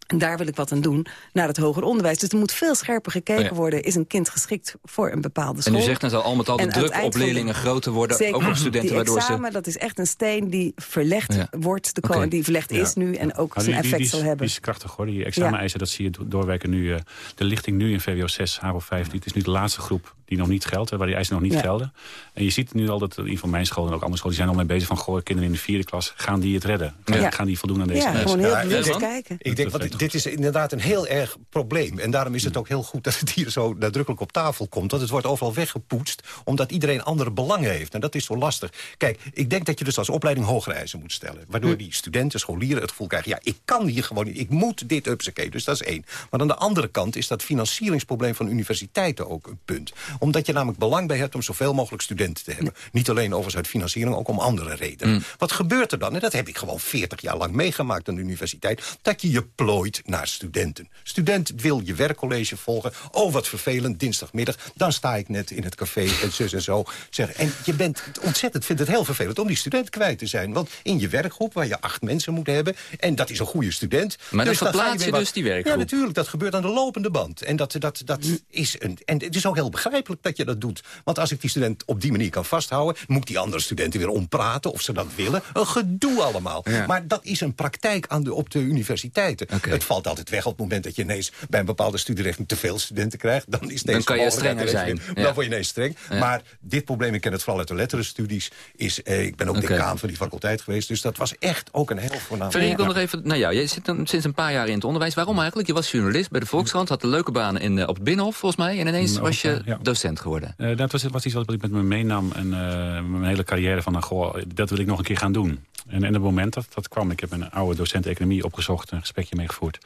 en daar wil ik wat aan doen, naar het hoger onderwijs. Dus er moet veel scherper gekeken Oh ja. worden... is een kind geschikt voor een bepaalde En school? u zegt dan zal al met al de En het druk op de- leerlingen groter worden. Zeker. Ook op studenten, die waardoor examen, ze... dat is echt een steen die verlegd Ja. wordt, de Oké. die verlegd is nu... en ook zijn die- die- effect die zal hebben. Die is krachtig hoor. Die exameneisen, dat zie je do- doorwerken nu. eh, de lichting nu in VWO 6, HAVO 5, dit is nu de laatste groep die nog niet geldt. hè, Waar die eisen nog niet Ja. gelden. En je ziet nu al dat, in ieder geval mijn school en ook andere scholen... die zijn al mee bezig van, goh, kinderen in de vierde klas, gaan die het redden? Gaan, Ja. gaan die voldoen aan deze Ja, eisen? gewoon heel Ja, bewust ik denk- kijken. Ik denk, want dit is inderdaad een heel erg probleem. En daarom is het ook heel goed dat het hier zo nadrukkelijk op tafel komt. Want het wordt overal weggepoetst, omdat iedereen andere belangen heeft. En dat is zo lastig. Kijk, ik denk dat je dus als opleiding hogere eisen moet stellen. Waardoor die studenten, scholieren het gevoel krijgen... ja, ik kan hier gewoon niet, ik moet dit upsakee. Dus dat is één. Maar aan de andere kant is dat financieringsprobleem van universiteiten ook een punt. Omdat je namelijk belang bij hebt om zoveel mogelijk studenten te hebben. Niet alleen overigens uit financiering, ook om andere redenen. Wat gebeurt er dan? En dat heb ik gewoon 40 jaar lang meegemaakt aan de universiteit. Dat je je plooit naar studenten. Student wil je werkcollege volgen. Oh, wat vervelend, dinsdagmiddag. Dan sta ik net in het café en zus en zo. Zeg, en je bent ontzettend, vindt het heel vervelend om die student kwijt te zijn. Want in je werkgroep, waar je acht mensen moet hebben... en dat is een goede student. Maar dan ga verplaats je dus die werkgroep. Ja, natuurlijk. Dat gebeurt aan de lopende band. En dat, dat, dat is een, en het is ook heel begrijpelijk dat je dat doet. Want als ik die student op die manier kan vasthouden... moet ik die andere studenten weer ompraten of ze dat willen. Een gedoe allemaal. Ja. Maar dat is een praktijk aan de, op de universiteiten. Het valt altijd weg op het moment dat je ineens... bij een bepaalde studierichting te veel studenten krijgt. Dan, is Dan deze kan je mogelijkheid strenger er zijn. Ja. Dan word je ineens streng. Ja. Maar dit probleem, ik ken het vooral uit de letterenstudies... Is, eh, ik ben ook Oké. decaan van die faculteit geweest. Dus dat was echt ook een heel voornaam... Ik wil nog even naar jou. Je zit dan sinds een paar jaar in het onderwijs. Waarom eigenlijk? Je was journalist bij de Volkskrant, had een leuke baan in, eh, op het Binnenhof volgens mij. En ineens Mm, was je ja. Docent geworden. Eh, dat was, iets wat ik met me meenam en eh, mijn hele carrière van, nou, goh, dat wil ik nog een keer gaan doen. En, en het moment dat dat kwam, ik heb een oude docent economie opgezocht, een gesprekje meegevoerd.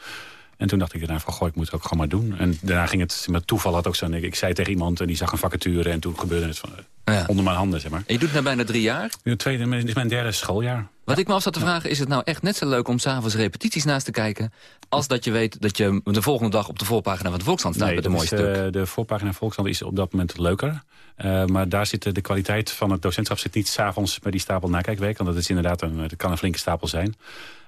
En toen dacht ik daarna van, goh, ik moet het ook gewoon maar doen. En daarna ging het, met toeval had ook zo, ik, ik zei tegen iemand en die zag een vacature en toen gebeurde het van, eh, Ja. onder mijn handen, zeg maar. En je doet het nou bijna drie jaar. Nu het tweede, dit is mijn derde schooljaar. Wat ik me af zat te vragen, is het nou echt net zo leuk om s'avonds repetities naast te kijken... als dat je weet dat je de volgende dag op de voorpagina van de Volkskrant staat met een mooi is, stuk. eh, de voorpagina Volkskrant is op dat moment leuker. Eh, maar daar zit de, kwaliteit van het docentschap zit niet s'avonds bij die stapel nakijkweek. Want dat is inderdaad een, het kan een flinke stapel zijn.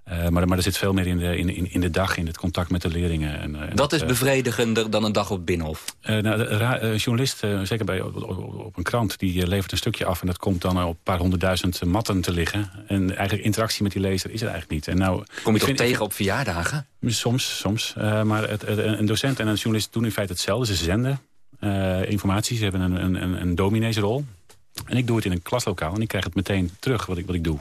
Eh, maar, maar er zit veel meer in de, in, in, in de dag, in het contact met de leerlingen. En, eh, en dat is bevredigender dan een dag op Binnenhof. eh, nou, eh, journalist, zeker bij, op, een krant, die levert een stukje af... en dat komt dan op een paar honderdduizend matten te liggen. En eigenlijk interactie met die lezer is er eigenlijk niet. En nou, Kom je toch tegen op verjaardagen? Soms, soms. Maar het, het- een docent en een journalist doen in feite hetzelfde. Ze zenden informatie, ze hebben een, een, een, een domineesrol. En ik doe het in een klaslokaal en ik krijg het meteen terug wat ik, wat ik doe.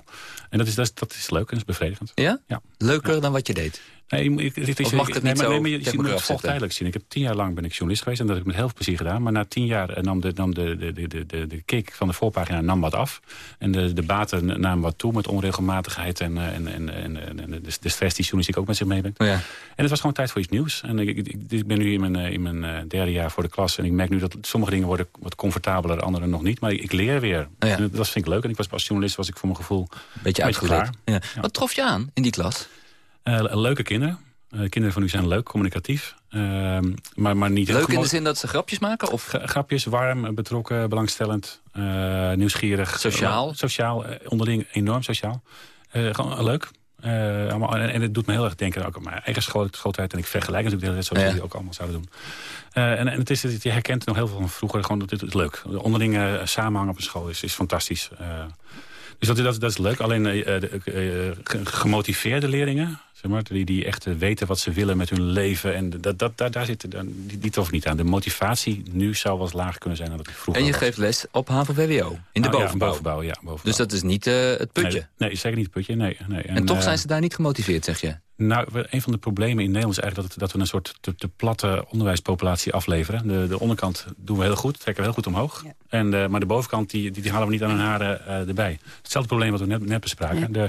En dat is, dat, is, dat is leuk en dat is bevredigend. Ja? Ja. Leuker dan wat je deed? Nee, je ik- mag het nee, niet maar- zo nee, maar je, moet voltijdelijk zien. Ik heb tien jaar lang ben ik journalist geweest en dat heb ik met heel veel plezier gedaan. Maar na tien jaar eh, nam de, nam de, de, de, de, kick van de voorpagina nam wat af. En de, de baten namen wat toe met onregelmatigheid en, eh, en, en, en, en de, de stress die journalistiek ook met zich meebrengt. Ja. En het was gewoon tijd voor iets nieuws. En ik, ik, ben nu in mijn, eh, in mijn derde jaar voor de klas. En ik merk nu dat sommige dingen worden wat comfortabeler, andere nog niet. Maar ik, ik leer weer. Ja. En dat vind ik leuk. En ik was als journalist was ik voor mijn gevoel Beetje een beetje uitgeleerd. Ja. Wat trof je aan in die klas? Eh, leuke kinderen. Eh, kinderen van u zijn leuk, communicatief. Ehm, maar, maar niet Leuk in de zin dat ze grapjes maken? Of Gra- Grapjes, warm, betrokken, belangstellend, eh, nieuwsgierig. Sociaal? Sociaal, onderling enorm sociaal. Gewoon leuk. Allemaal, en, en het doet me heel erg denken ook aan mijn eigen school, schooltijd. En ik vergelijk natuurlijk de hele tijd zoals Ja. jullie ook allemaal zouden doen. En, en het is, je herkent nog heel veel van vroeger. Gewoon, dit is leuk. De onderlinge samenhang op een school is, is fantastisch. Dus dat, dat, dat is leuk. Alleen de, ge- gemotiveerde leerlingen Zeg maar, die, die echt weten wat ze willen met hun leven. En dat, dat, daar, daar zit dan, die, die trof niet aan. De motivatie nu zou wel eens lager kunnen zijn dan dat ik vroeger En je was. geeft les op HAVO-VWO, in de Nou, ja, bovenbouw. bovenbouw, ja, bovenbouw. Dus dat is niet eh, het putje. Nee, nee, zeker niet het putje. Nee, nee. en, toch eh, zijn ze daar niet gemotiveerd, zeg je? Nou, een van de problemen in Nederland is eigenlijk dat, we een soort te, te platte onderwijspopulatie afleveren. De, de onderkant doen we heel goed, trekken we heel goed omhoog. En, eh, maar de bovenkant die, die, die halen we niet aan hun haren eh, erbij. Hetzelfde probleem wat we net, net bespraken. De,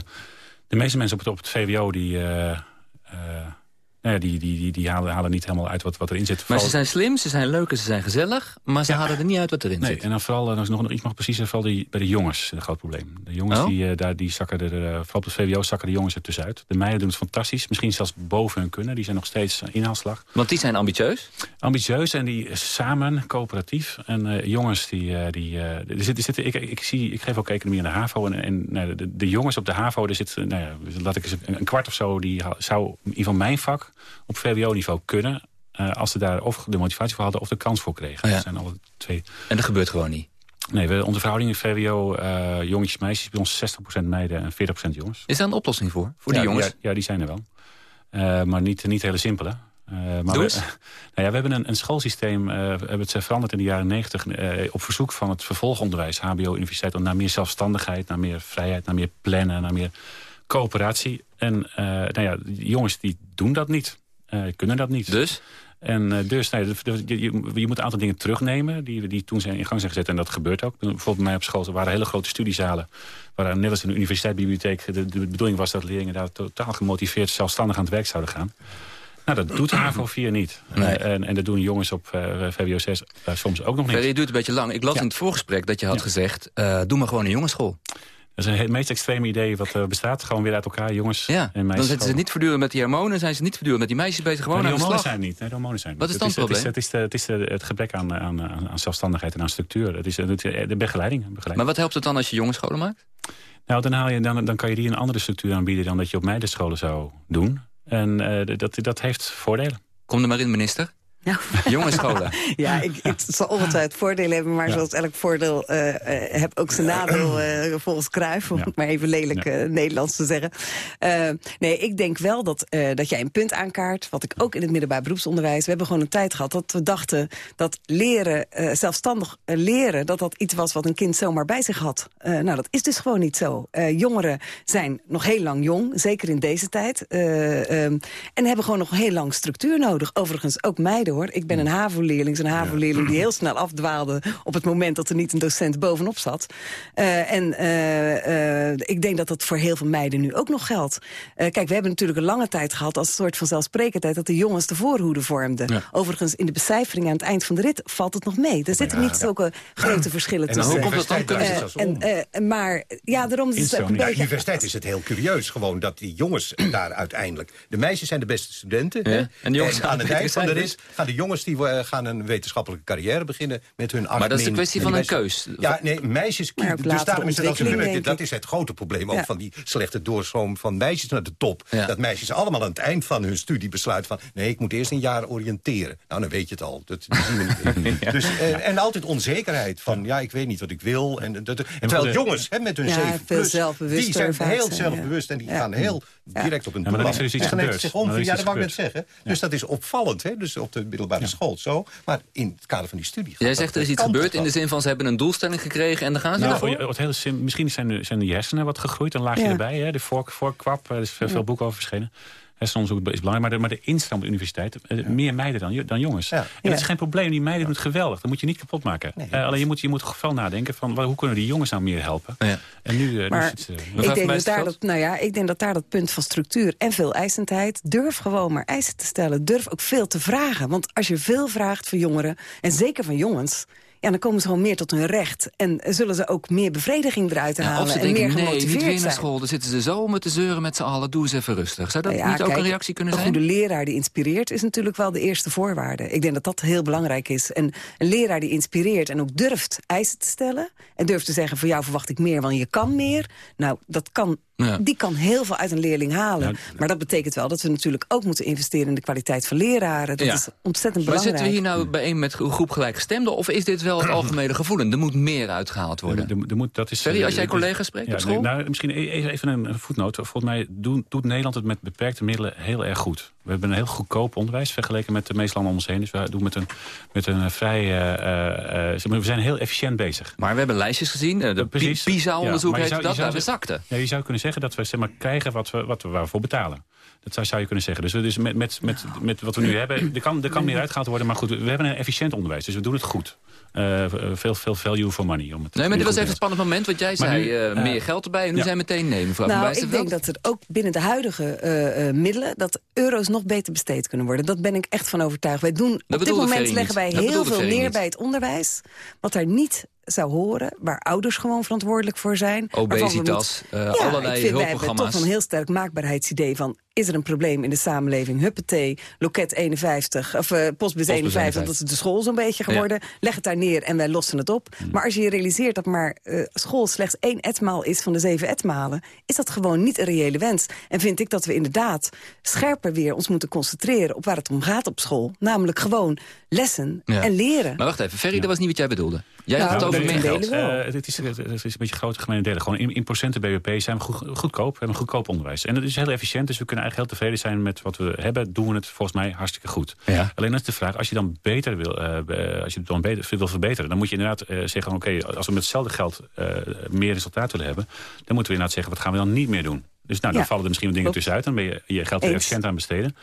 de meeste mensen op het, op VWO die, eh, eh, nou ja, die, die, die, die halen, halen niet helemaal uit wat, wat erin zit. Maar Vooral- ze zijn slim, ze zijn leuk en ze zijn gezellig... maar ze halen er niet uit wat erin Nee, zit. en dan vooral, eh, nog, nog iets mag preciezer, vooral die, bij de jongens een groot probleem. De jongens, Oh? die, eh, daar, die zakken er, eh, vooral op het VWO zakken de jongens er tussenuit. De meiden doen het fantastisch, misschien zelfs boven hun kunnen. Die zijn nog steeds eh, inhaalslag. Want die zijn ambitieus? Ambitieus en die samen, coöperatief. En eh, jongens, die, eh, die, eh, er zitten, er zitten, ik, ik, zie, ik geef ook economie aan de HAVO. En, en nou, de, de jongens op de HAVO, er zit, eh, nou ja, laat ik eens een, een kwart of zo... die zou in geval mijn vak op VWO-niveau kunnen... eh, als ze daar of de motivatie voor hadden of de kans voor kregen. Oh ja. Dat zijn alle twee. En dat gebeurt gewoon niet. Nee, we, onze verhouding in VWO, eh jongetjes, meisjes, bij ons 60% meiden en 40% jongens. Is daar een oplossing voor? Voor die jongens? Ja, ja, die zijn er wel. Eh, maar niet, niet hele simpele. Eh, maar we, (laughs) nou ja, we hebben een, een schoolsysteem, we hebben het veranderd in de jaren 90 eh, op verzoek van het vervolgonderwijs, HBO, universiteit, om naar meer zelfstandigheid, naar meer vrijheid, naar meer plannen, naar meer coöperatie. En eh, nou ja, jongens die doen dat niet, eh, kunnen dat niet. Dus? En eh, dus, nee, de- je, moet een aantal dingen terugnemen die, die toen zijn in gang zijn gezet. En dat gebeurt ook. Bijvoorbeeld bij mij op school er waren hele grote studiezalen. Waar net als in de universiteitsbibliotheek de, de bedoeling was dat leerlingen daar totaal gemotiveerd zelfstandig aan het werk zouden gaan. Nou, dat doet HAVO (clears throat) 4 niet. Nee. En, en dat doen jongens op VWO 6 eh, soms ook nog niet. Je duurt een beetje lang. Ik las in het voorgesprek dat je had gezegd... doe maar gewoon een jongensschool. Dat is het meest extreme idee wat er bestaat. Gewoon weer uit elkaar, jongens Ja, en dan meisjes. zitten ze niet voortdurend met die hormonen... zijn ze niet voortdurend met die meisjes bezig. Gewoon Nee, die hormonen zijn niet. Nee, de hormonen zijn niet. Wat is dan het, het is, het, probleem? is, het, is het is de, het gebrek aan, aan, aan, zelfstandigheid en aan structuur. Het is het, de begeleiding. begeleiding. Maar wat helpt het dan als je jongensscholen maakt? Nou, dan, haal je, dan, dan kan je die een andere structuur aanbieden... dan dat je op meidenscholen zou doen. En eh, dat, dat heeft voordelen. Kom er maar in, minister. Nou. Jongensscholen. (laughs) Ja, ik, het zal ongetwijfeld voordelen hebben, maar Ja. zoals elk voordeel eh eh, heb ook zijn nadeel eh, volgens Cruijff, om Ja. het maar even lelijk Nederlands te zeggen. Nee, ik denk wel dat, dat jij een punt aankaart, wat ik ook in het middelbaar beroepsonderwijs, we hebben gewoon een tijd gehad dat we dachten dat leren, zelfstandig leren, dat dat iets was wat een kind zomaar bij zich had. Nou, dat is dus gewoon niet zo. Jongeren zijn nog heel lang jong, zeker in deze tijd, eh, ehm, en hebben gewoon nog heel lang structuur nodig. Overigens ook meiden hoor. Ik ben een HAVO-leerling, zo'n HAVO-leerling die heel snel afdwaalde op het moment dat er niet een docent bovenop zat. Eh, en eh, eh, ik denk dat dat voor heel veel meiden nu ook nog geldt. Eh, kijk, we hebben natuurlijk een lange tijd gehad als een soort van zelfsprekendheid dat de jongens de voorhoede vormden. Ja. Overigens, in de becijfering aan het eind van de rit valt het nog mee. Er zitten niet zulke grote verschillen En dan tussen. hoe komt dat dan? en, maar ja, daarom is het een beetje... universiteit is het heel curieus gewoon dat die jongens daar uiteindelijk... De meisjes zijn de beste studenten. Ja, hè? en de jongens aan het eind van de rit gaan de jongens die eh, gaan een wetenschappelijke carrière beginnen met hun Maar dat is de min- kwestie van een keus. Ja, nee, meisjes. Dus daarom is een denk Dat is het grote probleem ook Ja. van die slechte doorstroom van meisjes naar de top. Ja. Dat meisjes allemaal aan het eind van hun studie besluiten van... nee, ik moet eerst een jaar oriënteren. Nou, dan weet je het al. Dat, dat zien we niet. (laughs) dus, eh, en altijd onzekerheid van, ja, ik weet niet wat ik wil. En, dat, en terwijl de- jongens hè, met hun Ja, 7 veel plus, die zijn heel zelfbewust... en die gaan heel direct op hun Ja, maar is er dus iets En gebeurd. zich om- Ja, dat wou ik net zeggen. Dus dat is opvallend, hè? dus op de middelbare school zo. Maar in het kader van die studie... Jij zegt er is iets gebeurd in de zin van ze hebben een doelstelling gekregen en dan gaan ze Nou, wat heel sim- misschien zijn de, zijn de hersenen wat gegroeid, een laagje Ja. erbij. Hè? De vork, vorkkwap, er is veel, veel boeken over verschenen. Hersenonderzoek is belangrijk, maar de, maar de instroom op de universiteit... eh, meer meiden dan, dan jongens. Ja. En dat is geen probleem, die meiden doen het geweldig. Dat moet je niet kapot maken. Nee. Eh, alleen je moet, je moet wel nadenken van hoe kunnen we die jongens nou meer helpen. Ja. En nu, eh, nu Maar zit ze- ik denk, daar dat, nou ja, ik denk dat daar dat punt van structuur en veel eisendheid... durf gewoon maar eisen te stellen. Durf ook veel te vragen. Want als je veel vraagt van jongeren, en zeker van jongens... Ja, dan komen ze gewoon meer tot hun recht. En zullen ze ook meer bevrediging eruit Ja, halen. of ze en meer denken, nee, gemotiveerd niet weer naar school. Dan zitten ze zo met te zeuren met z'n allen. Doe eens even rustig. Zou dat Nou ja, niet ook een reactie kunnen Een zijn? goede leraar die inspireert is natuurlijk wel de eerste voorwaarde. Ik denk dat dat heel belangrijk is. En een leraar die inspireert en ook durft eisen te stellen... en durft te zeggen, van jou verwacht ik meer, want je kan meer. Nou, dat kan Die kan heel veel uit een leerling halen. Maar dat betekent wel dat we natuurlijk ook moeten investeren... in de kwaliteit van leraren. Dat is ontzettend belangrijk. Maar zitten we hier nou bijeen met een groep gelijkgestemden... of is dit wel het algemene gevoel? Er moet meer uitgehaald worden. Er, er moet, dat is, Ferry, als jij collega's spreekt ja, op school? nou, misschien e- even een voetnoot. Volgens mij doet, doet Nederland het met beperkte middelen heel erg goed. We hebben een heel goedkoop onderwijs vergeleken met de meeste landen om ons heen. Dus we doen met een, met een vrij... Uh, uh, we zijn heel efficiënt bezig. Maar we hebben lijstjes gezien. De PISA-onderzoek ja, heeft dat. Zou, we zakten. Ja, je zou kunnen zeggen dat we zeg maar, krijgen wat we, wat we waarvoor betalen. Dat zou, zou je kunnen zeggen. Dus, dus met, met, met, met wat we nu hebben, er kan, er kan meer uitgehaald worden. Maar goed, we hebben een efficiënt onderwijs. Dus we doen het goed. Uh, veel, veel value for money. Om het nee, maar dit was even een spannend moment. Want jij zei nu, uh, meer geld erbij. En nu ja. zijn meteen nee, mevrouw Nou, ik denk dat er ook binnen de huidige uh, middelen... dat euro's nog beter besteed kunnen worden. Dat ben ik echt van overtuigd. Wij doen, op dit moment leggen wij heel veel meer bij het onderwijs. Wat daar niet zou horen, waar ouders gewoon verantwoordelijk voor zijn. Obesitas, moet, uh, ja, allerlei ik vind, wij hebben toch een heel sterk maakbaarheidsidee van... is er een probleem in de samenleving? Huppatee, loket 51, of uh, postbus 51, dat is de school zo'n beetje geworden. Ja. Leg het daar neer en wij lossen het op. Hmm. Maar als je realiseert dat maar uh, school slechts één etmaal is... van de zeven etmalen, is dat gewoon niet een reële wens. En vind ik dat we inderdaad scherper weer ons moeten concentreren... op waar het om gaat op school. Namelijk gewoon lessen ja. en leren. Maar wacht even, Ferry, dat was niet wat jij bedoelde. Jij had het over meer geld. Uh, het, is, het is een beetje grote gemene delen. Gewoon in, in procenten BBP zijn we goed, goedkoop. We hebben een goedkoop onderwijs. En dat is heel efficiënt, dus we kunnen eigenlijk heel tevreden zijn met wat we hebben. Doen we het volgens mij hartstikke goed. Ja. Alleen dat is de vraag, als je dan beter wil, uh, als je het dan beter wil verbeteren... dan moet je inderdaad uh, zeggen, oké, okay, als we met hetzelfde geld meer resultaat willen hebben... dan moeten we inderdaad zeggen, wat gaan we dan niet meer doen? Dus nou, dan ja. vallen er misschien wat dingen tussenuit. Dan ben je je geld er efficiënt aan besteden.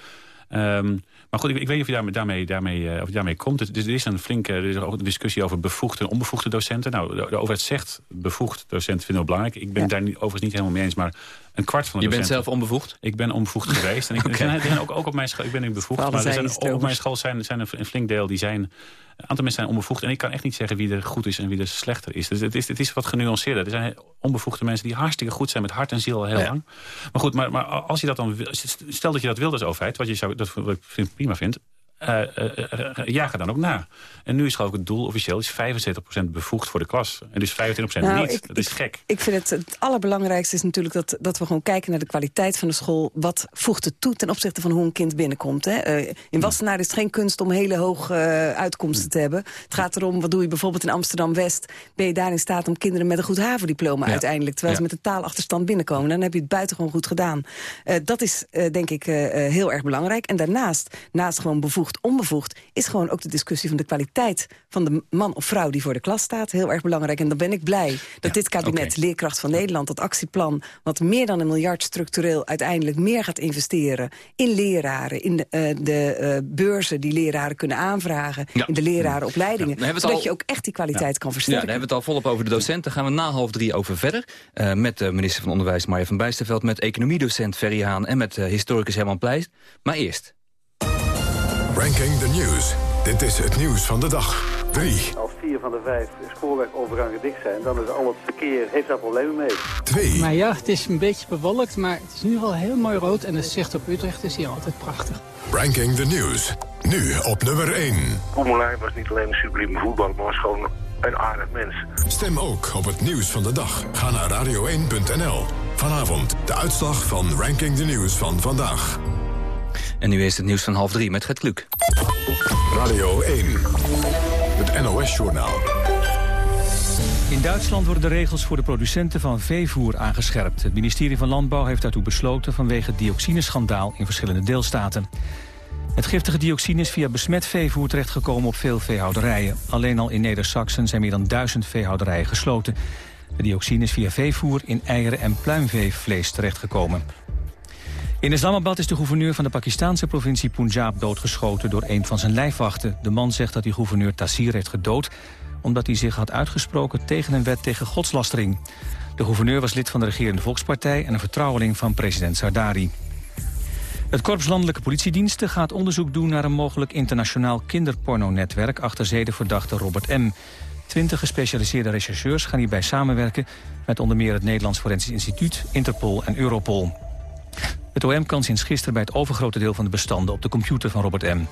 Um, maar goed, ik, ik, weet niet of je daarmee, daarmee, daarmee, uh, of je daarmee komt. Dus er is een flinke er is ook een discussie over bevoegde en onbevoegde docenten. Nou, de, de overheid zegt bevoegd docenten vinden we belangrijk. Ik ben ja. daar niet, overigens niet helemaal mee eens, maar een kwart van de Je docenten... bent zelf onbevoegd? Ik ben onbevoegd geweest. En ik, (laughs) okay. er zijn ook, ook op mijn school, ik ben nu bevoegd, maar er zijn, ook op mijn school zijn, zijn een flink deel die zijn... Een aantal mensen zijn onbevoegd. En ik kan echt niet zeggen wie er goed is en wie er slechter is. Dus het is, het is wat genuanceerder. Er zijn onbevoegde mensen die hartstikke goed zijn met hart en ziel al heel ja. lang. Maar goed, maar, maar als je dat dan... Stel dat je dat wil als overheid, wat je zou, dat wat ik vind, prima vind... Uh, uh, uh, jaag er dan ook na. En nu is geloof ik het doel officieel is 75% bevoegd voor de klas. En dus 25% nou, niet. Ik, dat is gek. Ik vind het het allerbelangrijkste is natuurlijk dat, dat we gewoon kijken naar de kwaliteit van de school. Wat voegt het toe ten opzichte van hoe een kind binnenkomt. Hè? in Wassenaar is het geen kunst om hele hoge uitkomsten te hebben. Het gaat erom, wat doe je bijvoorbeeld in Amsterdam-West. Ben je daar in staat om kinderen met een goed havendiploma ja. uiteindelijk. Terwijl ja. ze met een taalachterstand binnenkomen. Dan heb je het buitengewoon goed gedaan. dat is denk ik heel erg belangrijk. En daarnaast, naast gewoon bevoegd onbevoegd... is gewoon ook de discussie van de kwaliteit van de man of vrouw die voor de klas staat. Heel erg belangrijk. En dan ben ik blij dat ja, dit kabinet, okay. Leerkracht van Nederland... dat actieplan, wat meer dan een miljard structureel... uiteindelijk meer gaat investeren in leraren... in de, uh, de uh, beurzen die leraren kunnen aanvragen... Ja. in de lerarenopleidingen. Ja, zodat al... je ook echt die kwaliteit kan versterken. Ja, daar hebben we het al volop over de docenten. gaan we na half drie over verder. Uh, met de minister van Onderwijs Marja van Bijsterveld... met economiedocent Ferry Haan en met historicus Herman Pleijs. Maar eerst... Ranking the News. Dit is het nieuws van de dag. 3. Als vier van de vijf spoorwegovergangen dicht zijn, dan is al het verkeer, heeft daar problemen mee. 2. Maar ja, het is een beetje bewolkt, maar het is nu al heel mooi rood en het zicht op Utrecht is hier altijd prachtig. Ranking the News. Nu op nummer 1. Koemelijn was niet alleen een sublieme voetballer, maar was gewoon een aardig mens. Stem ook op het nieuws van de dag. Ga naar radio1.nl. Vanavond de uitslag van Ranking the News van vandaag. En nu is het nieuws van half drie met Gert Kluk. Radio 1, het NOS-journaal. In Duitsland worden de regels voor de producenten van veevoer aangescherpt. Het ministerie van Landbouw heeft daartoe besloten... vanwege het dioxineschandaal in verschillende deelstaten. Het giftige dioxine is via besmet veevoer terechtgekomen op veel veehouderijen. Alleen al in Neder-Saxen zijn meer dan duizend veehouderijen gesloten. De dioxine is via veevoer in eieren en pluimveevlees terechtgekomen. In Islamabad is de gouverneur van de Pakistanse provincie Punjab doodgeschoten door een van zijn lijfwachten. De man zegt dat hij gouverneur Tassir heeft gedood omdat hij zich had uitgesproken tegen een wet tegen godslastering. De gouverneur was lid van de regerende Volkspartij en een vertrouweling van president Sardari. Het Korps Landelijke Politiediensten gaat onderzoek doen naar een mogelijk internationaal kinderpornonetwerk achter zedenverdachte Robert M. Twintig gespecialiseerde rechercheurs gaan hierbij samenwerken met onder meer het Nederlands Forensisch Instituut, Interpol en Europol. Het OM kan sinds gisteren bij het overgrote deel van de bestanden op de computer van Robert M. En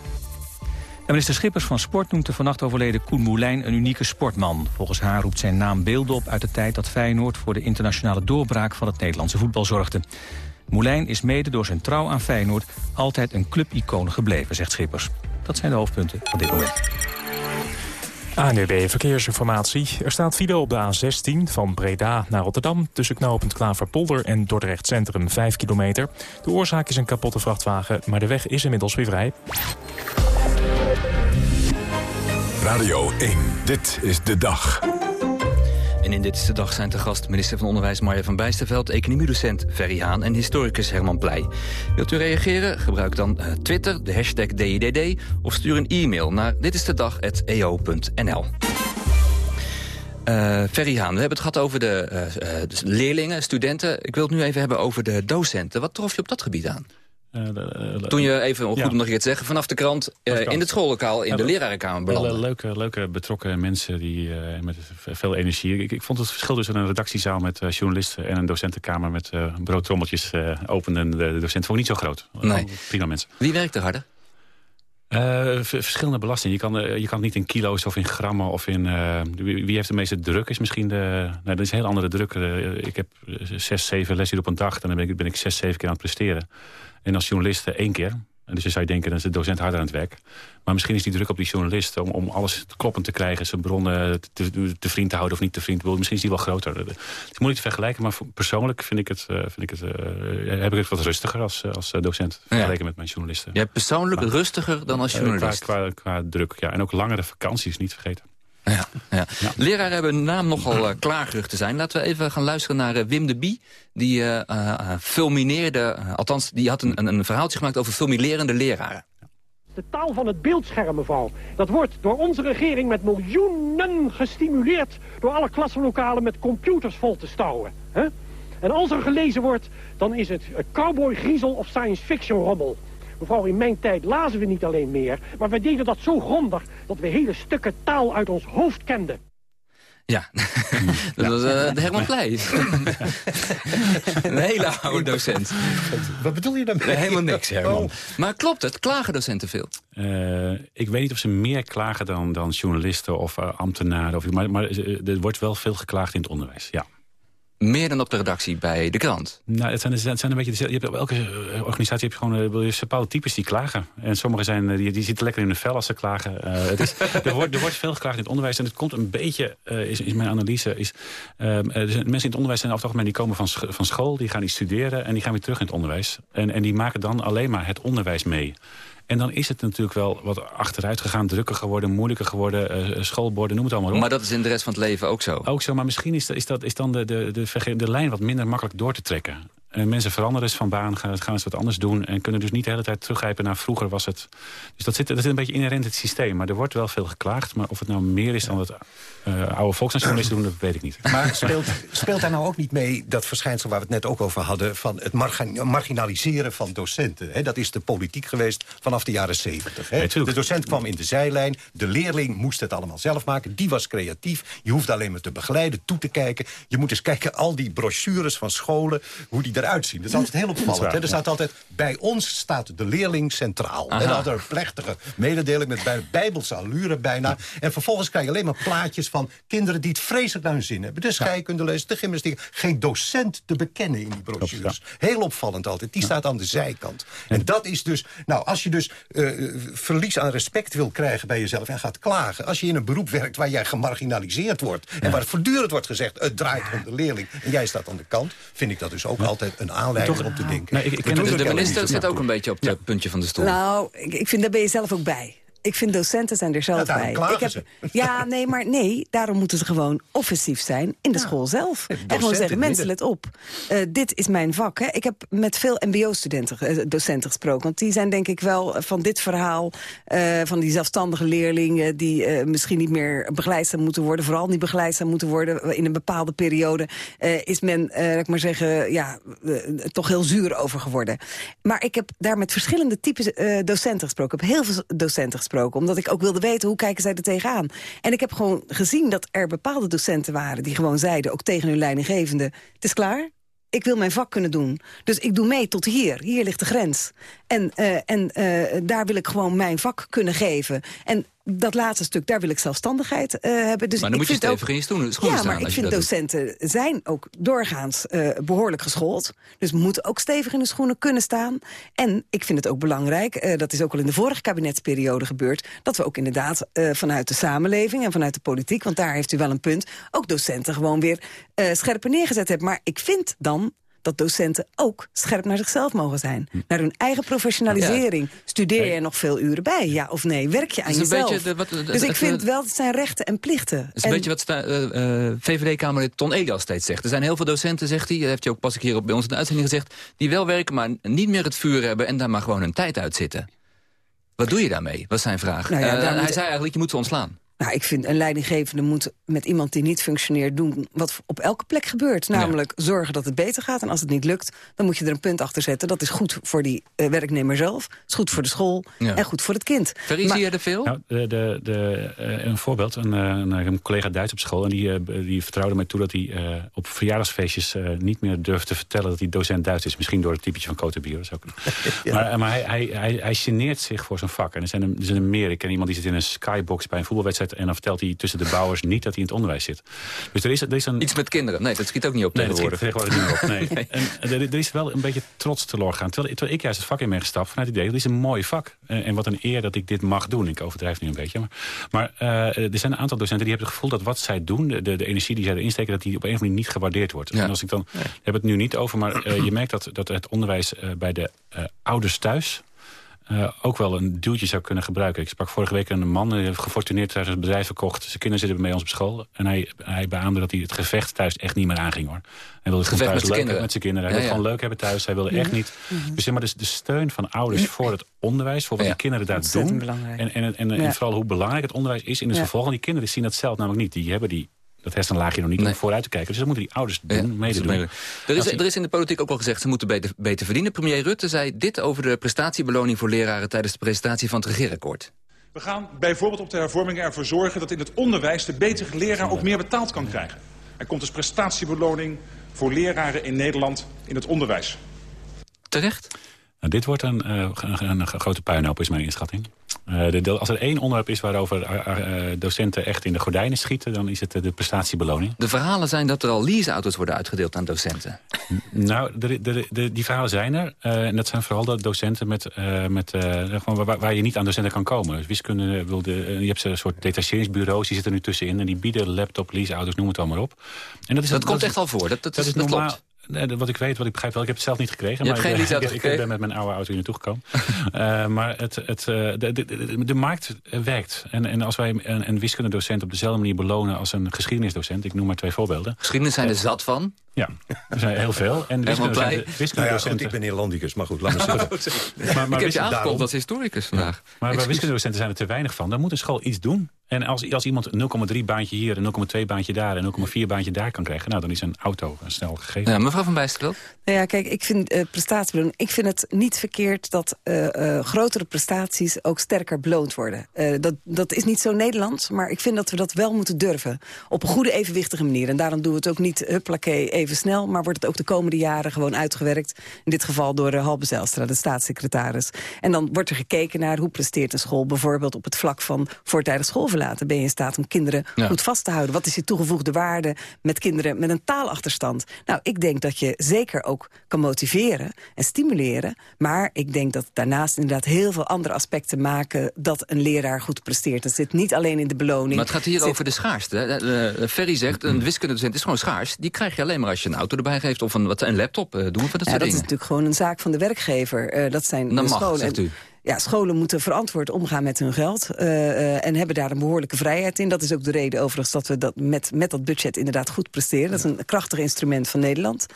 minister Schippers van Sport noemt de vannacht overleden Koen Moulijn een unieke sportman. Volgens haar roept zijn naam beelden op uit de tijd dat Feyenoord... voor de internationale doorbraak van het Nederlandse voetbal zorgde. Moulijn is mede door zijn trouw aan Feyenoord altijd een clubicoon gebleven, zegt Schippers. Dat zijn de hoofdpunten van dit moment. ANUB Verkeersinformatie. Er staat file op de A16 van Breda naar Rotterdam... tussen knooppunt Klaverpolder en Dordrecht Centrum 5 kilometer. De oorzaak is een kapotte vrachtwagen, maar de weg is inmiddels weer vrij. Radio 1, dit is de dag. En in Dit is de Dag zijn te gast minister van Onderwijs Marja van Bijsterveld... economiedocent Ferry Haan en historicus Herman Pleij. Wilt u reageren? Gebruik dan uh, Twitter, de hashtag DIDD... of stuur een e-mail naar ditistedag.eo.nl. Uh, Ferry Haan, we hebben het gehad over de, uh, uh, leerlingen, studenten. Ik wil het nu even hebben over de docenten. Wat trof je op dat gebied aan? Toen je even, goed ja. om nog iets te zeggen, vanaf de krant uh, in het schoollokaal in ja, de lerarenkamer belandde. Leuke, leuke betrokken mensen die uh, met veel energie. Ik, ik, vond het verschil tussen een redactiezaal met uh, journalisten en een docentenkamer met broodtrommeltjes openen. De, de docent vond niet zo groot. Nee. Prima mensen. Wie werkt er harder? Uh, verschillende belastingen. Je kan, uh, je kan niet in kilo's of in grammen of in... Uh, wie, wie heeft de meeste druk is misschien de... Nou, dat is een heel andere druk. ik heb zes, zeven lessen op een dag. En dan ben ik, ben ik zes, zeven keer aan het presteren. En als journalist één keer. En dus dan zou je denken, dan is de docent harder aan het werk. Maar misschien is die druk op die journalist om, om alles kloppend te krijgen... zijn bronnen te, te, vriend te houden of niet te vriend. Misschien is die wel groter. Het is moeilijk te vergelijken, maar persoonlijk vind ik het, vind ik het, uh, heb ik het wat rustiger als, als docent. Vergeleken ja. met mijn journalisten. Jij persoonlijk maar, rustiger dan als journalist? Qua, qua, qua, druk, ja. En ook langere vakanties, niet vergeten. Ja, ja. Leraren hebben een naam nogal uh, klaargerucht te zijn. Laten we even gaan luisteren naar uh, Wim de Bie. Die uh, uh, fulmineerde, althans, die had een, een, een verhaaltje gemaakt over fulminerende leraren. De taal van het beeldscherm, mevrouw. Dat wordt door onze regering met miljoenen gestimuleerd... door alle klassenlokalen met computers vol te stouwen. En als er gelezen wordt, dan is het cowboy griezel of science fiction rommel. Mevrouw, in mijn tijd lazen we niet alleen meer, maar we deden dat zo grondig dat we hele stukken taal uit ons hoofd kenden. Ja, (laughs) dat was uh, de Herman Pleij. een hele oude docent. Wat bedoel je daarmee? Nee, helemaal niks, Herman. Oh. Maar klopt het? Klagen docenten veel? Uh, ik weet niet of ze meer klagen dan, dan journalisten of uh, ambtenaren. Of, maar, maar er wordt wel veel geklaagd in het onderwijs, ja. Meer dan op de redactie bij de krant? Nou, het zijn, het zijn een beetje... Je hebt, elke organisatie heb je gewoon bepaalde types die klagen. En sommige zijn, die, die zitten lekker in de vel als ze klagen. Het is, er, wordt, er wordt veel geklaagd in het onderwijs. En het komt een beetje, is, is mijn analyse... Is, mensen in het onderwijs zijn het algemeen... die komen van, van school, die gaan die studeren... en die gaan weer terug in het onderwijs. En, en die maken dan alleen maar het onderwijs mee. En dan is het natuurlijk wel wat achteruit gegaan, drukker geworden, moeilijker geworden, uh, schoolborden, noem het allemaal op. Maar dat is in de rest van het leven ook zo? Ook zo, maar misschien is, is, dat, is dan de, de, de, de lijn wat minder makkelijk door te trekken. En mensen veranderen dus van baan, gaan, gaan ze wat anders doen... en kunnen dus niet de hele tijd teruggrijpen naar vroeger was het... Dus dat zit, dat zit een beetje inherent in het systeem. Maar er wordt wel veel geklaagd. Maar of het nou meer is dan wat uh, oude volksnationalisten doen, dat weet ik niet. (laughs) Maar speelt, speelt daar nou ook niet mee dat verschijnsel waar we het net ook over hadden... van het marginaliseren van docenten? Hè? Dat is de politiek geweest vanaf de jaren zeventig. Nee, de docent kwam in de zijlijn, de leerling moest het allemaal zelf maken. Die was creatief, je hoeft alleen maar te begeleiden, toe te kijken. Je moet eens kijken, al die brochures van scholen, hoe die eruit zien. Dat is altijd heel opvallend. Hè? Er staat altijd, bij ons staat de leerling centraal. Aha. En dan er een plechtige mededeling met bij, bijbelse allure bijna. En vervolgens krijg je alleen maar plaatjes van kinderen die het vreselijk naar hun zin hebben. De scheikunde de gymnastiek. Geen docent te bekennen in die brochures. Heel opvallend altijd. Die staat aan de zijkant. En dat is dus, nou als je dus uh, verlies aan respect wil krijgen bij jezelf en gaat klagen. Als je in een beroep werkt waar jij gemarginaliseerd wordt. En waar voortdurend wordt gezegd, het draait om de leerling. En jij staat aan de kant. Vind ik dat dus ook altijd een aanleiding om te denken. Ik, ik ken de minister zit ook een beetje op het puntje van de stoel. Nou, ik, ik vind, daar ben je zelf ook bij. Ik vind docenten zijn er zelf ja, bij. Ik heb, ja, nee, maar nee, daarom moeten ze gewoon offensief zijn in de ja. school zelf. En gewoon zeggen, mensen, let op. Uh, dit is mijn vak. Hè. Ik heb met veel mbo-studenten, uh, docenten gesproken. Want die zijn denk ik wel van dit verhaal... Uh, van die zelfstandige leerlingen... die misschien niet meer begeleidzaam moeten worden... vooral niet begeleidzaam moeten worden in een bepaalde periode... is men, laat ik maar zeggen, ja, toch heel zuur over geworden. Maar ik heb daar met verschillende types docenten gesproken. Ik heb heel veel docenten gesproken omdat ik ook wilde weten, hoe kijken zij er tegenaan? En ik heb gewoon gezien dat er bepaalde docenten waren... die gewoon zeiden, ook tegen hun leidinggevende... het is klaar, ik wil mijn vak kunnen doen. Dus ik doe mee tot hier. Hier ligt de grens. En, uh, en uh, daar wil ik gewoon mijn vak kunnen geven. En dat laatste stuk, daar wil ik zelfstandigheid uh, hebben. Dus maar dan ik moet je stevig in je stoelen, Ja, schoenen staan. maar ik vind doet. docenten zijn ook doorgaans uh, behoorlijk geschoold. Dus moeten ook stevig in de schoenen kunnen staan. En ik vind het ook belangrijk, uh, dat is ook al in de vorige kabinetsperiode gebeurd... dat we ook inderdaad vanuit de samenleving en vanuit de politiek... want daar heeft u wel een punt, ook docenten gewoon weer scherper neergezet hebben. Maar ik vind dan dat docenten ook scherp naar zichzelf mogen zijn. Hm. Naar hun eigen professionalisering. Studeer je nog veel uren bij, ja of nee? Werk je aan jezelf? beetje de- wat- de- dus ik vind wel, het zijn rechten en plichten. Dat is En- een beetje wat eh, eh, VVD-Kamerlid Ton Elias steeds zegt. Er zijn heel veel docenten, zegt hij, dat heeft hij ook pas een keer op, bij ons in de uitzending gezegd... die wel werken, maar niet meer het vuur hebben en daar maar gewoon hun tijd uitzitten. Wat doe je daarmee? Was zijn vraag. Nou ja, Eh, daar hij moet- zei eigenlijk, je moet ze ontslaan. Nou, ik vind een leidinggevende moet met iemand die niet functioneert doen... wat op elke plek gebeurt. Namelijk zorgen dat het beter gaat. En als het niet lukt, dan moet je er een punt achter zetten. Dat is goed voor die eh, werknemer zelf. Het is goed voor de school. Ja. En goed voor het kind. Verrie, zie je er veel? Nou, de, de, de, eh, een voorbeeld. Een, eh, een, een collega Duits op school. En die, die vertrouwde mij toe dat hij eh, op verjaardagsfeestjes eh, niet meer durft te vertellen dat hij docent Duits is. Misschien door het typetje van Cotebier. Kunnen. (laughs) Maar, maar hij, hij, hij, hij geneert zich voor zijn vak. En er zijn, er, er zijn er meer. Ik ken iemand die zit in een skybox bij een voetbalwedstrijd. En dan vertelt hij tussen de bouwers niet dat hij in het onderwijs zit. Dus er is, er is een... Iets met kinderen. Nee, dat schiet ook niet op Nee, dat schiet tegenwoordig. tegenwoordig niet meer op. Nee. (laughs) En, er, er is wel een beetje trots teloor gaan. Terwijl, terwijl ik juist het vak in ben gestapt vanuit het idee... dat is een mooi vak. En, en wat een eer dat ik dit mag doen. Ik overdrijf nu een beetje. Maar, maar eh, er zijn een aantal docenten die hebben het gevoel dat wat zij doen... de, de, de energie die zij erin steken, dat die op een of andere manier niet gewaardeerd wordt. En als ik dan... We hebben het nu niet over, maar eh, je merkt dat, dat het onderwijs eh, bij de ouders thuis... eh, ook wel een duwtje zou kunnen gebruiken. Ik sprak vorige week een man, die heeft gefortuneerd thuis een bedrijf verkocht. Zijn kinderen zitten bij ons op school. En hij, hij beaamde dat hij het gevecht thuis echt niet meer aanging. hoor. Hij wilde het Gevecht gewoon thuis met zijn leuk hebben kinderen. met zijn kinderen. Hij Ja, wilde ja. gewoon leuk hebben thuis. Hij wilde echt niet. Dus, zeg maar, dus de steun van ouders voor het onderwijs, voor wat Ja. die kinderen daar Ontzettend doen. belangrijk. En, en, en, en Ja. vooral hoe belangrijk het onderwijs is in het Ja. vervolg. Want die kinderen zien dat zelf namelijk niet. Die hebben die, dat hersenlaagje nog niet om vooruit te kijken. Dus dat moeten die ouders doen, Ja, mede doen. Er is, er is in de politiek ook wel gezegd, ze moeten beter, beter verdienen. Premier Rutte zei dit over de prestatiebeloning voor leraren... tijdens de presentatie van het regeerakkoord. We gaan bijvoorbeeld op de hervormingen ervoor zorgen dat in het onderwijs de betere leraar ook meer betaald kan krijgen. Er komt dus prestatiebeloning voor leraren in Nederland in het onderwijs. Terecht? Nou, dit wordt een, eh, een, een grote puinhoop, is mijn inschatting. Eh, de, de- als er één onderwerp is waarover eh, docenten echt in de gordijnen schieten... dan is het eh, de prestatiebeloning. De verhalen zijn dat er al leaseauto's worden uitgedeeld aan docenten. Nou, de, de, de, die verhalen zijn er. en dat zijn vooral de docenten met, met, eh, gewoon waar, waar je niet aan docenten kan komen. Dus wiskunde, wil de, je hebt een soort detacheringsbureaus, die zitten er nu tussenin. En die bieden laptop, leaseauto's, noem het allemaal op. En dat is, Dat komt echt al voor, dat- dat is- dat normaal. klopt. Nee, wat ik weet, wat ik begrijp wel. Ik heb het zelf niet gekregen. Je maar hebt geen ik, (laughs) ik, ben met mijn oude auto hier naartoe gekomen. (laughs) Eh, maar het, het, eh, de, de, de, de markt eh, werkt. En, en als wij een, een wiskundedocent op dezelfde manier belonen als een geschiedenisdocent... ik noem maar twee voorbeelden. Geschiedenis zijn er zat van. Ja, er zijn heel veel. En wiskundedocenten... Nou ja, wiskundedocenten goed, ik ben Nederlandicus, maar goed, laat me (laughs) zitten. maar, maar ik heb je aangekondigd als historicus vandaag. maar bij wiskundedocenten zijn er te weinig van. Dan moet een school iets doen. En als, als iemand 0,3 baantje hier, en 0,2 baantje daar... en 0,4 baantje daar kan krijgen... nou, dan is een auto een snel gegeven. Ja, mevrouw van Bijsterveld? Nou ja, kijk, ik vind eh prestatiebeloning. Ik vind het niet verkeerd dat eh, eh, grotere prestaties ook sterker beloond worden. Eh, dat, dat is niet zo Nederlands, maar ik vind dat we dat wel moeten durven. Op een goede, evenwichtige manier. En daarom doen we het ook niet huppakee even snel, maar wordt het ook de komende jaren gewoon uitgewerkt. In dit geval door uh, Halbe Zijlstra, de staatssecretaris. En dan wordt er gekeken naar hoe presteert een school, bijvoorbeeld op het vlak van voortijdig schoolverlaten. Ben je in staat om kinderen Ja. goed vast te houden? Wat is je toegevoegde waarde met kinderen met een taalachterstand? Nou, ik denk dat je zeker ook kan motiveren en stimuleren. Maar ik denk dat daarnaast inderdaad heel veel andere aspecten maken... dat een leraar goed presteert. Dat zit niet alleen in de beloning. Maar het gaat hier Zit- over de schaarste. Eh, eh, Ferry zegt, een wiskundedocent is gewoon schaars. Die krijg je alleen maar als je een auto erbij geeft of een, wat, een laptop. eh, doen we voor dat Ja, soort dat is dingen. natuurlijk gewoon een zaak van de werkgever. Dat zijn de scholen. zegt u. Ja, scholen moeten verantwoord omgaan met hun geld. eh, eh, en hebben daar een behoorlijke vrijheid in. Dat is ook de reden overigens dat we dat met, met dat budget inderdaad goed presteren. Dat is een krachtig instrument van Nederland.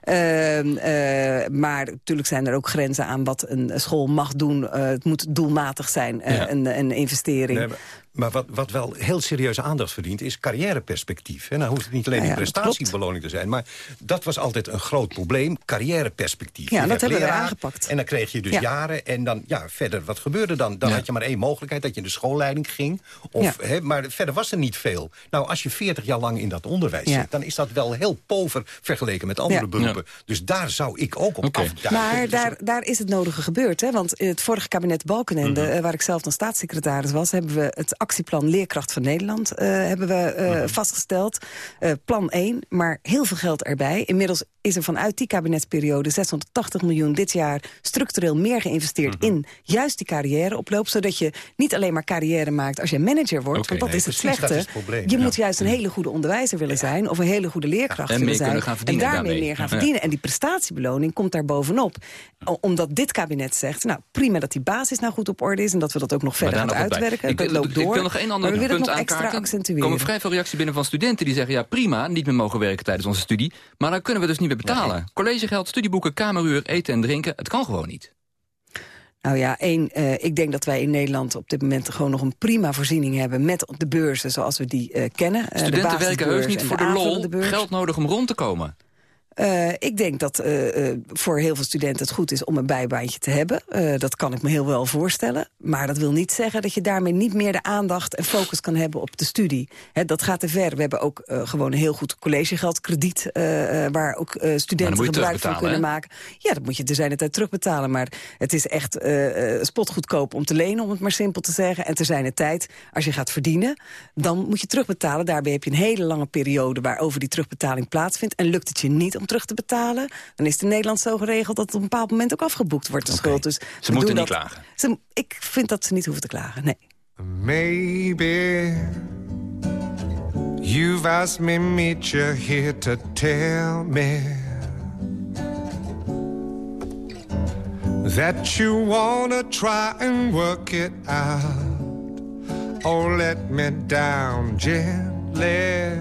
Ehm, eh, maar natuurlijk zijn er ook grenzen aan wat een school mag doen. Het moet doelmatig zijn, Ja. een, een investering. Nee, maar- wat, wat wel heel serieuze aandacht verdient, is carrièreperspectief. En dan hoeft het niet alleen ja, dat prestatiebeloning te zijn. Maar dat was altijd een groot probleem, carrièreperspectief. Ja, Je dat hebben we aangepakt. En dan kreeg je dus Ja. jaren. En dan, ja, verder, wat gebeurde dan? Dan Ja. had je maar één mogelijkheid, dat je in de schoolleiding ging. Of, Ja. hè, maar verder was er niet veel. Nou, als je 40 jaar lang in dat onderwijs Ja. zit... dan is dat wel heel pover vergeleken met andere Ja. beroepen. Dus daar zou ik ook op Oké. afduiken. Maar Dus daar, daar is het nodige gebeurd. Hè? Want in het vorige kabinet Balkenende, Mhm. eh, waar ik zelf dan staatssecretaris was... hebben we het actieplan Leerkracht van Nederland eh, hebben we, eh, Mhm. vastgesteld. Eh, plan 1, maar heel veel geld erbij. Inmiddels is er vanuit die kabinetsperiode 680 miljoen dit jaar... structureel meer geïnvesteerd Mhm. in juist die carrièreoploop. Zodat je niet alleen maar carrière maakt als je manager wordt. Want dat nee, is het dat slechte. is het probleem, je ja. moet juist een hele goede onderwijzer willen zijn... of een hele goede leerkracht En willen zijn. gaan en daarmee daarmee. meer gaan verdienen. En die prestatiebeloning komt daar bovenop. Omdat dit kabinet zegt, nou prima dat die basis nou goed op orde is... en dat we dat ook nog verder gaan uitwerken. Ik, dat loopt door. Ik wil nog één ander punt extra aankaarten. Er komen vrij veel reacties binnen van studenten die zeggen... ja, prima, niet meer mogen werken tijdens onze studie... maar dan kunnen we dus niet meer betalen. Collegegeld, studieboeken, kameruur, eten en drinken... het kan gewoon niet. Nou ja, één, eh, ik denk dat wij in Nederland op dit moment gewoon nog een prima voorziening hebben... met de beurzen zoals we die eh, kennen. Eh, de Studenten werken heus niet voor de lol. Geld nodig om rond te komen. Eh, ik denk dat eh, eh, voor heel veel studenten het goed is om een bijbaantje te hebben. Dat kan ik me heel wel voorstellen. Maar dat wil niet zeggen dat je daarmee niet meer de aandacht en focus kan hebben op de studie. Dat gaat te ver. We hebben ook gewoon een heel goed collegegeldkrediet... waar ook studenten gebruik van kunnen maken. Ja, dat moet je de tijd terugbetalen. Maar het is echt spotgoedkoop om te lenen, om het maar simpel te zeggen. En te zijn de tijd, als je gaat verdienen, dan moet je terugbetalen. Daarbij heb je een hele lange periode waarover die terugbetaling plaatsvindt. En lukt het je niet om terug te betalen, dan is het in Nederland zo geregeld dat het op een bepaald moment ook afgeboekt wordt, de schuld. Dus we moeten niet dat- klagen. Ze, ik vind dat ze niet hoeven te klagen, nee. Maybe you've asked me meet you here to tell me that you wanna try and work it out. Oh, let me down gently.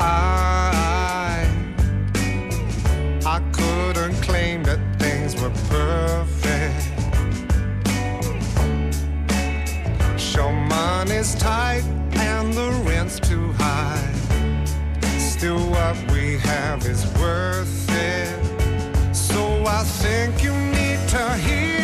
I I couldn't claim that things were perfect. Sure, money's tight and the rent's too high. Still, what we have is worth it. So I think you need to hear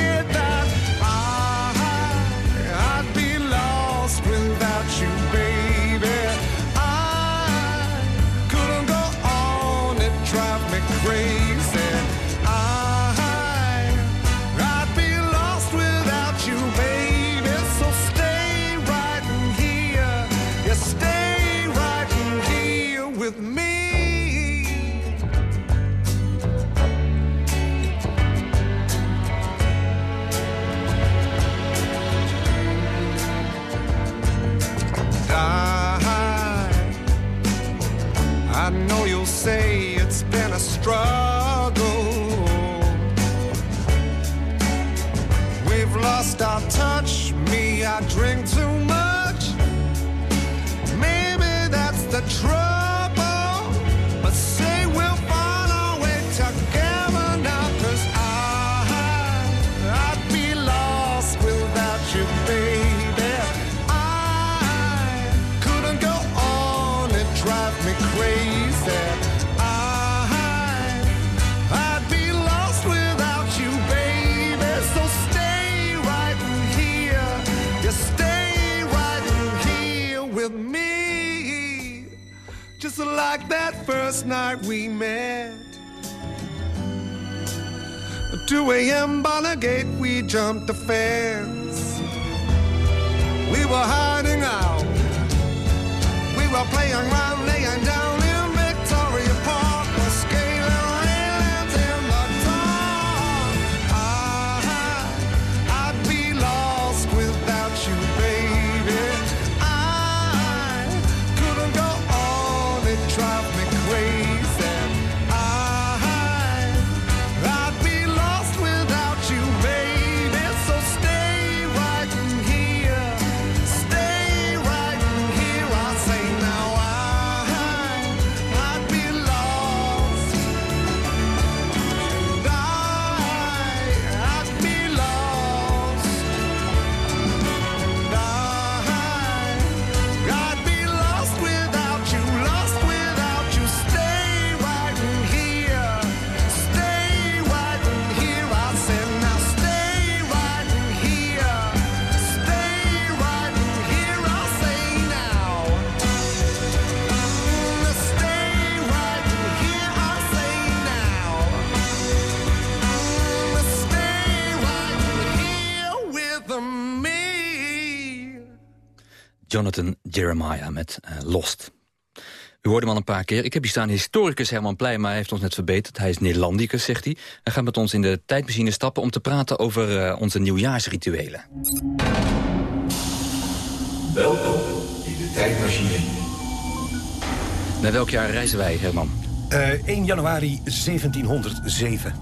We've touch. Me, I drink too much. Maybe that's the trouble. 2 a.m. Gate, we jumped the fence. We were hiding out. We were playing around, laying down Jonathan Jeremiah met uh, Lost. U hoorde hem al een paar keer. Ik heb hier staan historicus Herman Pleij, maar hij heeft ons net verbeterd. Hij is Nederlandicus, zegt hij. Hij gaat met ons in de tijdmachine stappen om te praten over uh, onze nieuwjaarsrituelen. Welkom in de tijdmachine. Naar welk jaar reizen wij, Herman? Uh, 1 januari 1707.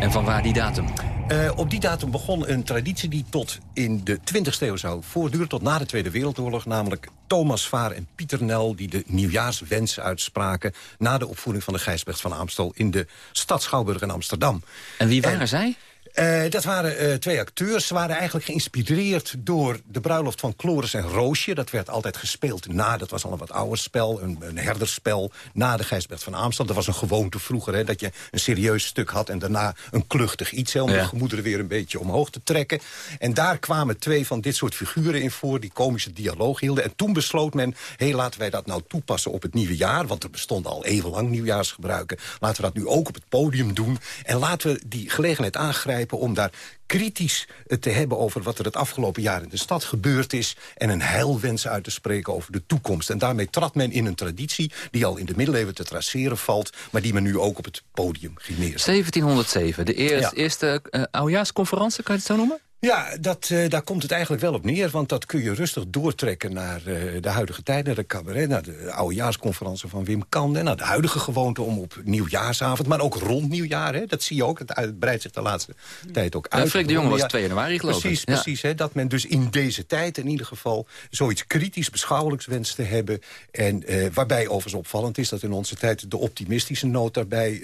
En van waar die datum? Uh, op die datum begon een traditie die tot in de 20e eeuw zou voortduren... tot na de Tweede Wereldoorlog, namelijk Thomas Vaar en Pieter Nel... die de nieuwjaarswens uitspraken na de opvoering van de Gijsbrecht van Amstel... in de stad Schouwburg in Amsterdam. En wie waren en, zij? Uh, dat waren uh, twee acteurs. Ze waren eigenlijk geïnspireerd door de bruiloft van Chloris en Roosje. Dat werd altijd gespeeld na, dat was al een wat ouder spel, een, een herderspel... na de Gijsbert van Amstel. Dat was een gewoonte vroeger, hè, dat je een serieus stuk had... en daarna een kluchtig iets, hè, om ja. de gemoederen weer een beetje omhoog te trekken. En daar kwamen twee van dit soort figuren in voor... die komische dialoog hielden. En toen besloot men, hé, hey, laten wij dat nou toepassen op het nieuwe jaar... want er bestonden al eeuwenlang nieuwjaarsgebruiken. Laten we dat nu ook op het podium doen. En laten we die gelegenheid aangrijpen om daar kritisch te hebben over wat er het afgelopen jaar in de stad gebeurd is... en een heilwens uit te spreken over de toekomst. En daarmee trad men in een traditie die al in de middeleeuwen te traceren valt... maar die men nu ook op het podium ging neerzetten. 1707, de eerste, ja. eerste uh, oudejaarsconferentie, kan je het zo noemen? Ja, dat, uh, daar komt het eigenlijk wel op neer. Want dat kun je rustig doortrekken naar uh, de huidige tijd. Naar de cabaret, naar de oudejaarsconferentie van Wim Kan. En naar de huidige gewoonte om op nieuwjaarsavond... maar ook rond nieuwjaar, hè, dat zie je ook. Het breidt zich de laatste tijd ook uit. Ja, Freek de Jonge was 2 januari, geloof precies, ik. Precies, ja. hè, dat men dus in deze tijd in ieder geval... zoiets kritisch beschouwelijks wenst te hebben. En uh, waarbij overigens opvallend is dat in onze tijd... de optimistische noot daarbij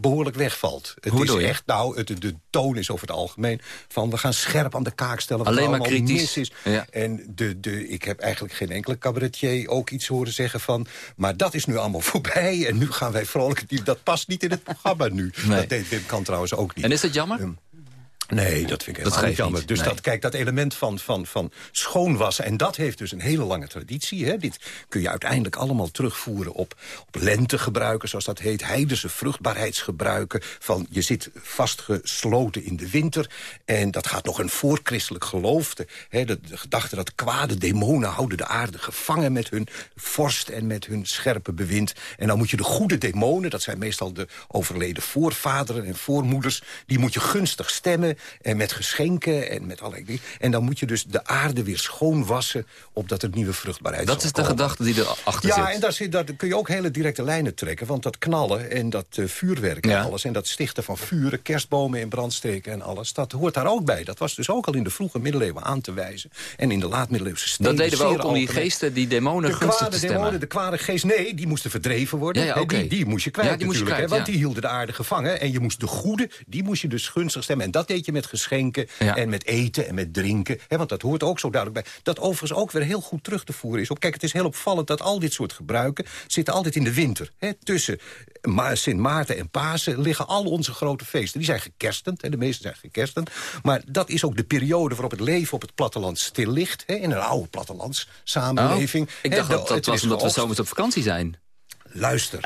behoorlijk wegvalt. Het Hoe is echt, nou, het, de toon is over het algemeen... van we gaan scherp aan de kaak stellen wat Alleen maar kritisch. mis is. Ja. En de, de, ik heb eigenlijk geen enkele cabaretier ook iets horen zeggen van... maar dat is nu allemaal (laughs) voorbij en nu gaan wij vrolijk... Dat past niet in het programma nu. Nee. Dat deed Wim kan trouwens ook niet. En is dat jammer? Um, Nee, dat vind ik helemaal jammer. niet, Dus nee. dat, kijk, dat element van, van, van schoonwassen... en dat heeft dus een hele lange traditie. Hè. Dit kun je uiteindelijk allemaal terugvoeren op, op lentegebruiken, zoals dat heet. Heidense vruchtbaarheidsgebruiken. Van je zit vastgesloten in de winter. En dat gaat nog een voorchristelijk geloof. De, hè, de, de gedachte dat kwade demonen houden de aarde gevangen... met hun vorst en met hun scherpe bewind. En dan moet je de goede demonen, dat zijn meestal de overleden voorvaderen en voormoeders... die moet je gunstig stemmen en met geschenken en met allerlei dingen. En dan moet je dus de aarde weer schoonwassen... opdat er nieuwe vruchtbaarheid Dat is de gedachte die erachter Ja, zit. en daar, zit, daar kun je ook hele directe lijnen trekken. Want dat knallen en dat uh, vuurwerk en Ja. alles... en dat stichten van vuren, kerstbomen in brand steken en alles... dat hoort daar ook bij. Dat was dus ook al in de vroege middeleeuwen aan te wijzen. En in de laat-middeleeuwse steden Dat deden we ook om die geesten, die demonen De gunstig kwade te stemmen. demonen, de kwade geest, nee, die moesten verdreven worden. Ja, ja, die, die moest je kwijt Ja, die moest je natuurlijk. kwijt, hè, want ja. die hielden de aarde gevangen. En je moest de goede, die moest je dus gunstig stemmen. En dat deed met geschenken Ja. en met eten en met drinken. Hè, want dat hoort ook zo duidelijk bij. Dat overigens ook weer heel goed terug te voeren is. Op, kijk, het is heel opvallend dat al dit soort gebruiken... zitten altijd in de winter. Hè, tussen Ma Sint Maarten en Pasen liggen al onze grote feesten. Die zijn gekerstend, hè, de meeste zijn gekerstend. Maar dat is ook de periode waarop het leven op het platteland stil ligt. Hè, in een oude plattelands samenleving. Oh, ik dacht dat dat was omdat we zomers op vakantie zijn. Luister.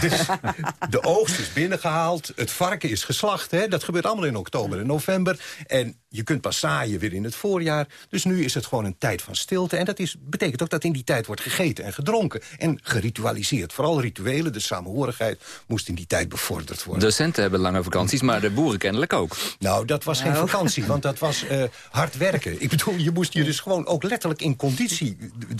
Dus (laughs) de oogst is binnengehaald. Het varken is geslacht. Hè? Dat gebeurt allemaal in oktober en november. En je kunt pas zaaien weer in het voorjaar. Dus nu is het gewoon een tijd van stilte. En dat is, betekent ook dat in die tijd wordt gegeten en gedronken. En geritualiseerd. Vooral rituelen, de samenhorigheid, moest in die tijd bevorderd worden. Docenten hebben lange vakanties, maar de boeren kennelijk ook. Nou, dat was geen vakantie, want dat was eh, hard werken. Ik bedoel, je moest je dus gewoon ook letterlijk in conditie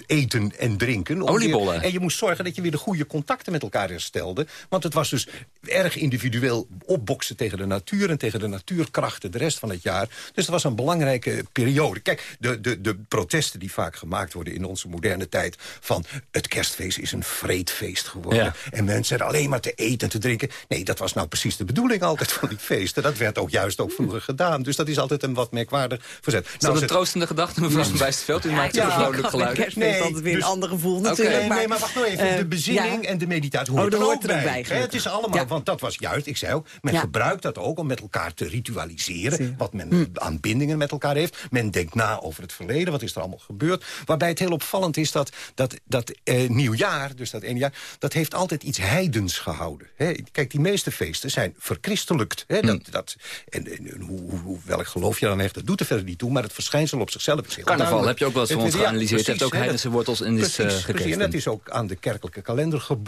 eten en drinken. Oliebollen. weer- en je moest zorgen dat je weer de goede contacten met elkaar herstelde. Want het was dus erg individueel opboksen tegen de natuur... en tegen de natuurkrachten de rest van het jaar. Dus dat was een belangrijke periode. Kijk, de, de, de protesten die vaak gemaakt worden in onze moderne tijd... van het kerstfeest is een vreedfeest geworden. Ja. En mensen er alleen maar te eten en te drinken. Nee, dat was nou precies de bedoeling altijd van die feesten. Dat werd ook juist ook vroeger gedaan. Dus dat is altijd een wat merkwaardig verzet. Is dat Nou, een troostende gedachte, mevrouw van Bijsterveld? U maakt ja, een vrolijk geluid. Nee, altijd weer dus- een ander gevoel natuurlijk. nee, maar wacht nou even. eh, de bezinning ja. en de de meditatie hoort, Oh, dat er, hoort ook er ook bij. het is allemaal, want dat was juist, ik zei ook... men Ja. gebruikt dat ook om met elkaar te ritualiseren... wat men aan bindingen met elkaar heeft. Men denkt na over het verleden, wat is er allemaal gebeurd. Waarbij het heel opvallend is dat dat, dat eh, nieuwjaar, dus dat ene jaar... dat heeft altijd iets heidens gehouden. Hè. Kijk, die meeste feesten zijn verchristelijkt. Hè. Dat, dat, en, en, en hoe, hoe, hoe- welk geloof je dan heeft, dat doet er verder niet toe... maar het verschijnsel op zichzelf is heel Carnaval duidelijk. heb je ook wel eens voor Het- ons ja, geanalyseerd. Het heeft ook heidense wortels en is precies, eh, precies. En dat is ook aan de kerkelijke kalender geborde,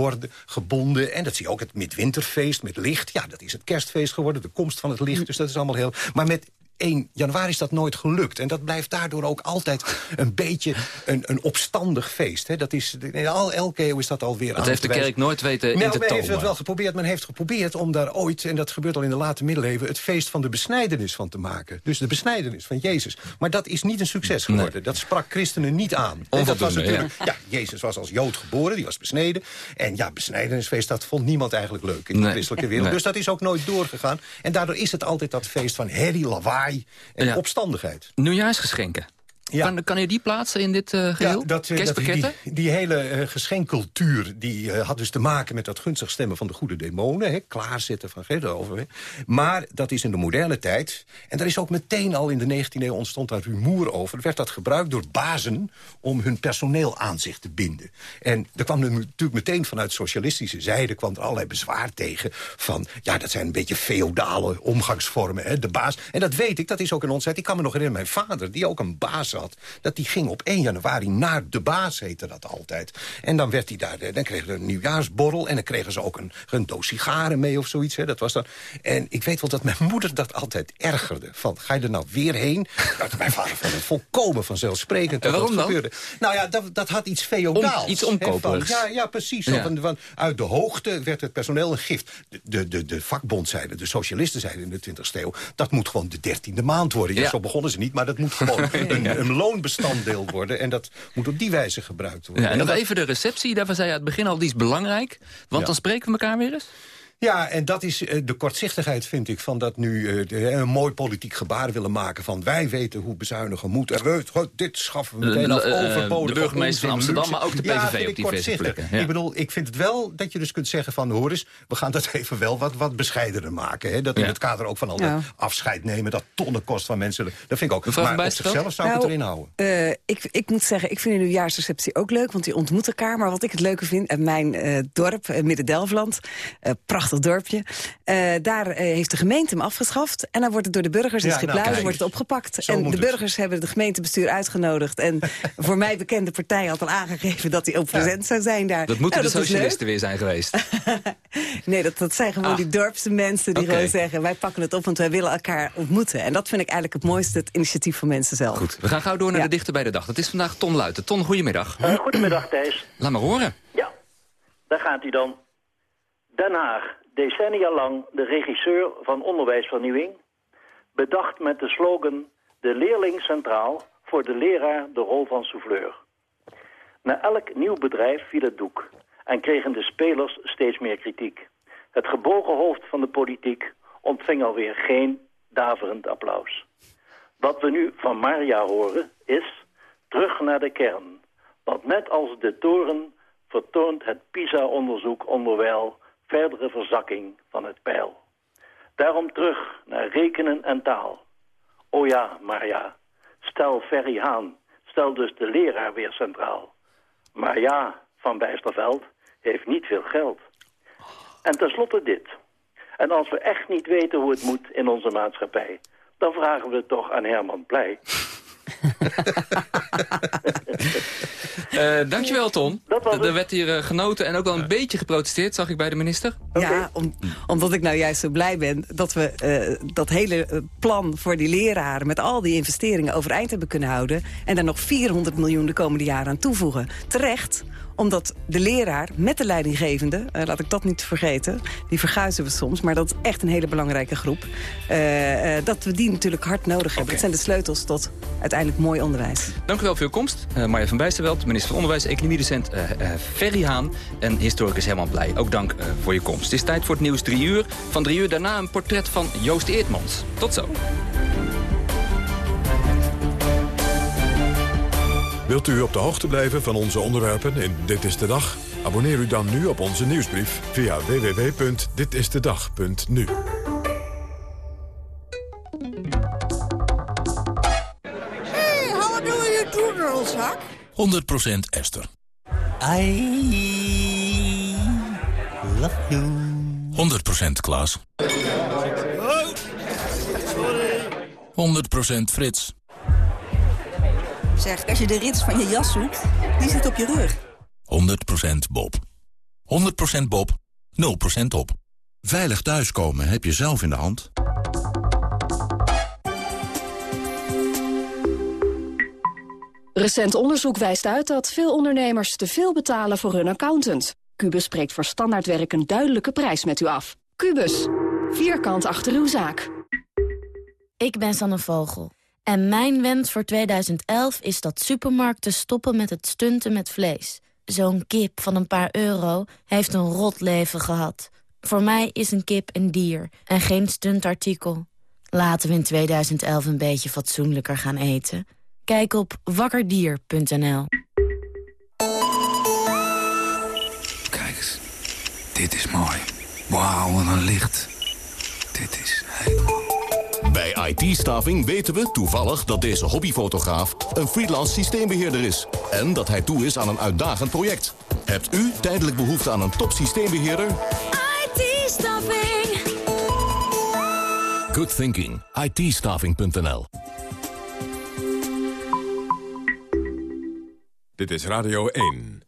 gebonden. En dat zie je ook het midwinterfeest met licht. Ja, dat is het kerstfeest geworden, de komst van het licht. Dus dat is allemaal heel... Maar met 1 januari is dat nooit gelukt. En dat blijft daardoor ook altijd een beetje een, een opstandig feest. Hè. Dat is, in al, elke eeuw is dat alweer Dat heeft de kerk nooit weten in nou, te men heeft het wel geprobeerd. Men heeft geprobeerd om daar ooit, en dat gebeurt al in de late middeleeuwen... het feest van de besnijdenis van te maken. Dus de besnijdenis van Jezus. Maar dat is niet een succes geworden. Dat sprak christenen niet aan. En dat was ja. Jezus was als Jood geboren, die was besneden. En ja, besnijdenisfeest, dat vond niemand eigenlijk leuk in de Nee. christelijke wereld. Nee. Dus dat is ook nooit doorgegaan. En daardoor is het altijd dat feest van herrie, lawaai en Ja. opstandigheid. Nieuwjaarsgeschenken. Kan, kan je die plaatsen in dit eh, geheel? Ja, dat, eh, dat, die, die hele eh, geschenkcultuur die, had dus te maken met dat gunstig stemmen van de goede demonen. Hè, klaarzetten van over. Maar dat is in de moderne tijd. En daar is ook meteen al in de 19e eeuw ontstond daar rumoer over. Werd dat gebruikt door bazen om hun personeel aan zich te binden. En er kwam er natuurlijk meteen vanuit socialistische zijde kwam er allerlei bezwaar tegen. Van ja, dat zijn een beetje feodale omgangsvormen. Hè, de baas. En dat weet ik, dat is ook in ons tijd. Ik kan me nog herinneren, mijn vader, die ook een baas had... dat die ging op 1 januari naar de baas, heette dat altijd. En dan werd hij daar, eh, dan kregen ze een nieuwjaarsborrel... en dan kregen ze ook een, een doos sigaren mee of zoiets. Hè, dat was dan. En ik weet wel dat mijn moeder dat altijd ergerde. Van, ga je er nou weer heen? (laughs) Nou, mijn vader vond het volkomen vanzelfsprekend dat En waarom dat gebeurde. Nou ja, dat, dat had iets feodaals. Om- iets hè, van- Ja, ja, precies. Ja. Van, van, uit de hoogte werd het personeel een gift. De, de, de, de vakbond zeiden, de socialisten zeiden in de 20e eeuw... dat moet gewoon de dertiende maand worden. Ja, Ja. Zo begonnen ze niet, maar dat moet gewoon (laughs) een, een loonbestanddeel worden. En dat moet op die wijze gebruikt worden. Ja, en nog even de receptie. Daarvan zei je aan het begin al, die is belangrijk. Want dan spreken we elkaar weer eens. Ja, en dat is eh, de kortzichtigheid, vind ik, van dat nu eh, de- een mooi politiek gebaar willen maken van wij weten hoe bezuinigen moet. En dit schaffen we meteen De- af, de, eh, overbodig. de burgemeester van Amsterdam, luxe. maar ook de Ja, PVV vind op diverse kortzichtig. plekken, ja. Ik bedoel, ik vind het wel dat je dus kunt zeggen van hoor eens, we gaan dat even wel wat, wat bescheidener maken. Hè? Dat in Ja. het kader ook van al dat Ja. afscheid nemen, dat tonnen kost van mensen. Dat vind ik ook. Maar op zichzelf zou ik Nou, het erin houden. Eh, ik, ik moet zeggen, ik vind een nieuwjaarsreceptie ook leuk, want die ontmoet elkaar. Maar wat ik het leuke vind, en mijn eh, dorp, eh, Midden-Delfland, eh, prachtig dorpje... eh, daar eh, heeft de gemeente hem afgeschaft. En dan wordt het door de burgers in Ja, nou, Schipluiden wordt het opgepakt. Zo en de het. burgers hebben het gemeentebestuur uitgenodigd. En (laughs) voor mij bekende partij had al aangegeven dat hij ook present zou zijn daar. Dat moeten Nou, de socialisten weer zijn geweest. (laughs) Nee, dat, dat zijn gewoon Ah. die dorpse mensen die gewoon zeggen... wij pakken het op, want wij willen elkaar ontmoeten. En dat vind ik eigenlijk het mooiste, het initiatief van mensen zelf. Goed, we gaan gauw door naar Ja. de dichter bij de dag. Dat is vandaag Ton Luiten. Ton, goedemiddag. Eh, goedemiddag Thijs. Laat maar horen. Ja, daar gaat hij dan. Den Haag, decennia lang de regisseur van onderwijsvernieuwing. Bedacht met de slogan de leerling centraal, voor de leraar de rol van souffleur. Na elk nieuw bedrijf viel het doek en kregen de spelers steeds meer kritiek. Het gebogen hoofd van de politiek ontving alweer geen daverend applaus. Wat we nu van Maria horen is terug naar de kern. Want net als de toren vertoont het PISA-onderzoek onderwijl verdere verzakking van het pijl. Daarom terug naar rekenen en taal. O ja, Maria, stel Ferry Haan, stel dus de leraar weer centraal. Maar ja, Van Bijsterveld heeft niet veel geld. En tenslotte dit. En als we echt niet weten hoe het moet in onze maatschappij... dan vragen we het toch aan Herman Pleij. (laughs) Eh, dankjewel, Ton. Dat was het. Er werd hier eh, genoten en ook wel een beetje geprotesteerd, zag ik bij de minister. Ja, om, omdat ik nou juist zo blij ben dat we eh, dat hele plan voor die leraren... met al die investeringen overeind hebben kunnen houden... en daar nog 400 miljoen de komende jaren aan toevoegen. Terecht, omdat de leraar met de leidinggevende... eh, laat ik dat niet vergeten, die verguizen we soms... maar dat is echt een hele belangrijke groep... eh, eh, dat we die natuurlijk hard nodig hebben. Dat zijn de sleutels tot uiteindelijk mooi onderwijs. Dank u wel voor uw komst. Marja van Bijsterveld, minister van Onderwijs, Economiedocent Ferry Haan en historicus Herman Blij. Ook dank voor je komst. Het is tijd voor het nieuws drie uur. Van drie uur daarna een portret van Joost Eertmans. Tot zo. Wilt u op de hoogte blijven van onze onderwerpen in Dit is de Dag? Abonneer u dan nu op onze nieuwsbrief via www.ditistedag.nu. Hey, how do you do, girlzak? 100% Esther. I love you. 100% Klaas. 100% Frits. Zeg, als je de rits van je jas zoekt, die zit op je rug. 100% Bob. 100% Bob, 0% op. Veilig thuiskomen heb je zelf in de hand. Recent onderzoek wijst uit dat veel ondernemers te veel betalen voor hun accountant. Cubus spreekt voor standaardwerk een duidelijke prijs met u af. Cubus, vierkant achter uw zaak. Ik ben Sanne Vogel. En mijn wens voor 2011 is dat supermarkten stoppen met het stunten met vlees. Zo'n kip van een paar euro heeft een rot leven gehad. Voor mij is een kip een dier en geen stuntartikel. Laten we in 2011 een beetje fatsoenlijker gaan eten. Kijk op wakkerdier.nl. Kijk eens, dit is mooi. Wauw, wat een licht. Dit is helemaal... Bij IT-staving weten we toevallig dat deze hobbyfotograaf een freelance systeembeheerder is. En dat hij toe is aan een uitdagend project. Hebt u tijdelijk behoefte aan een top systeembeheerder? IT-staffing. Good thinking. it Dit is Radio 1.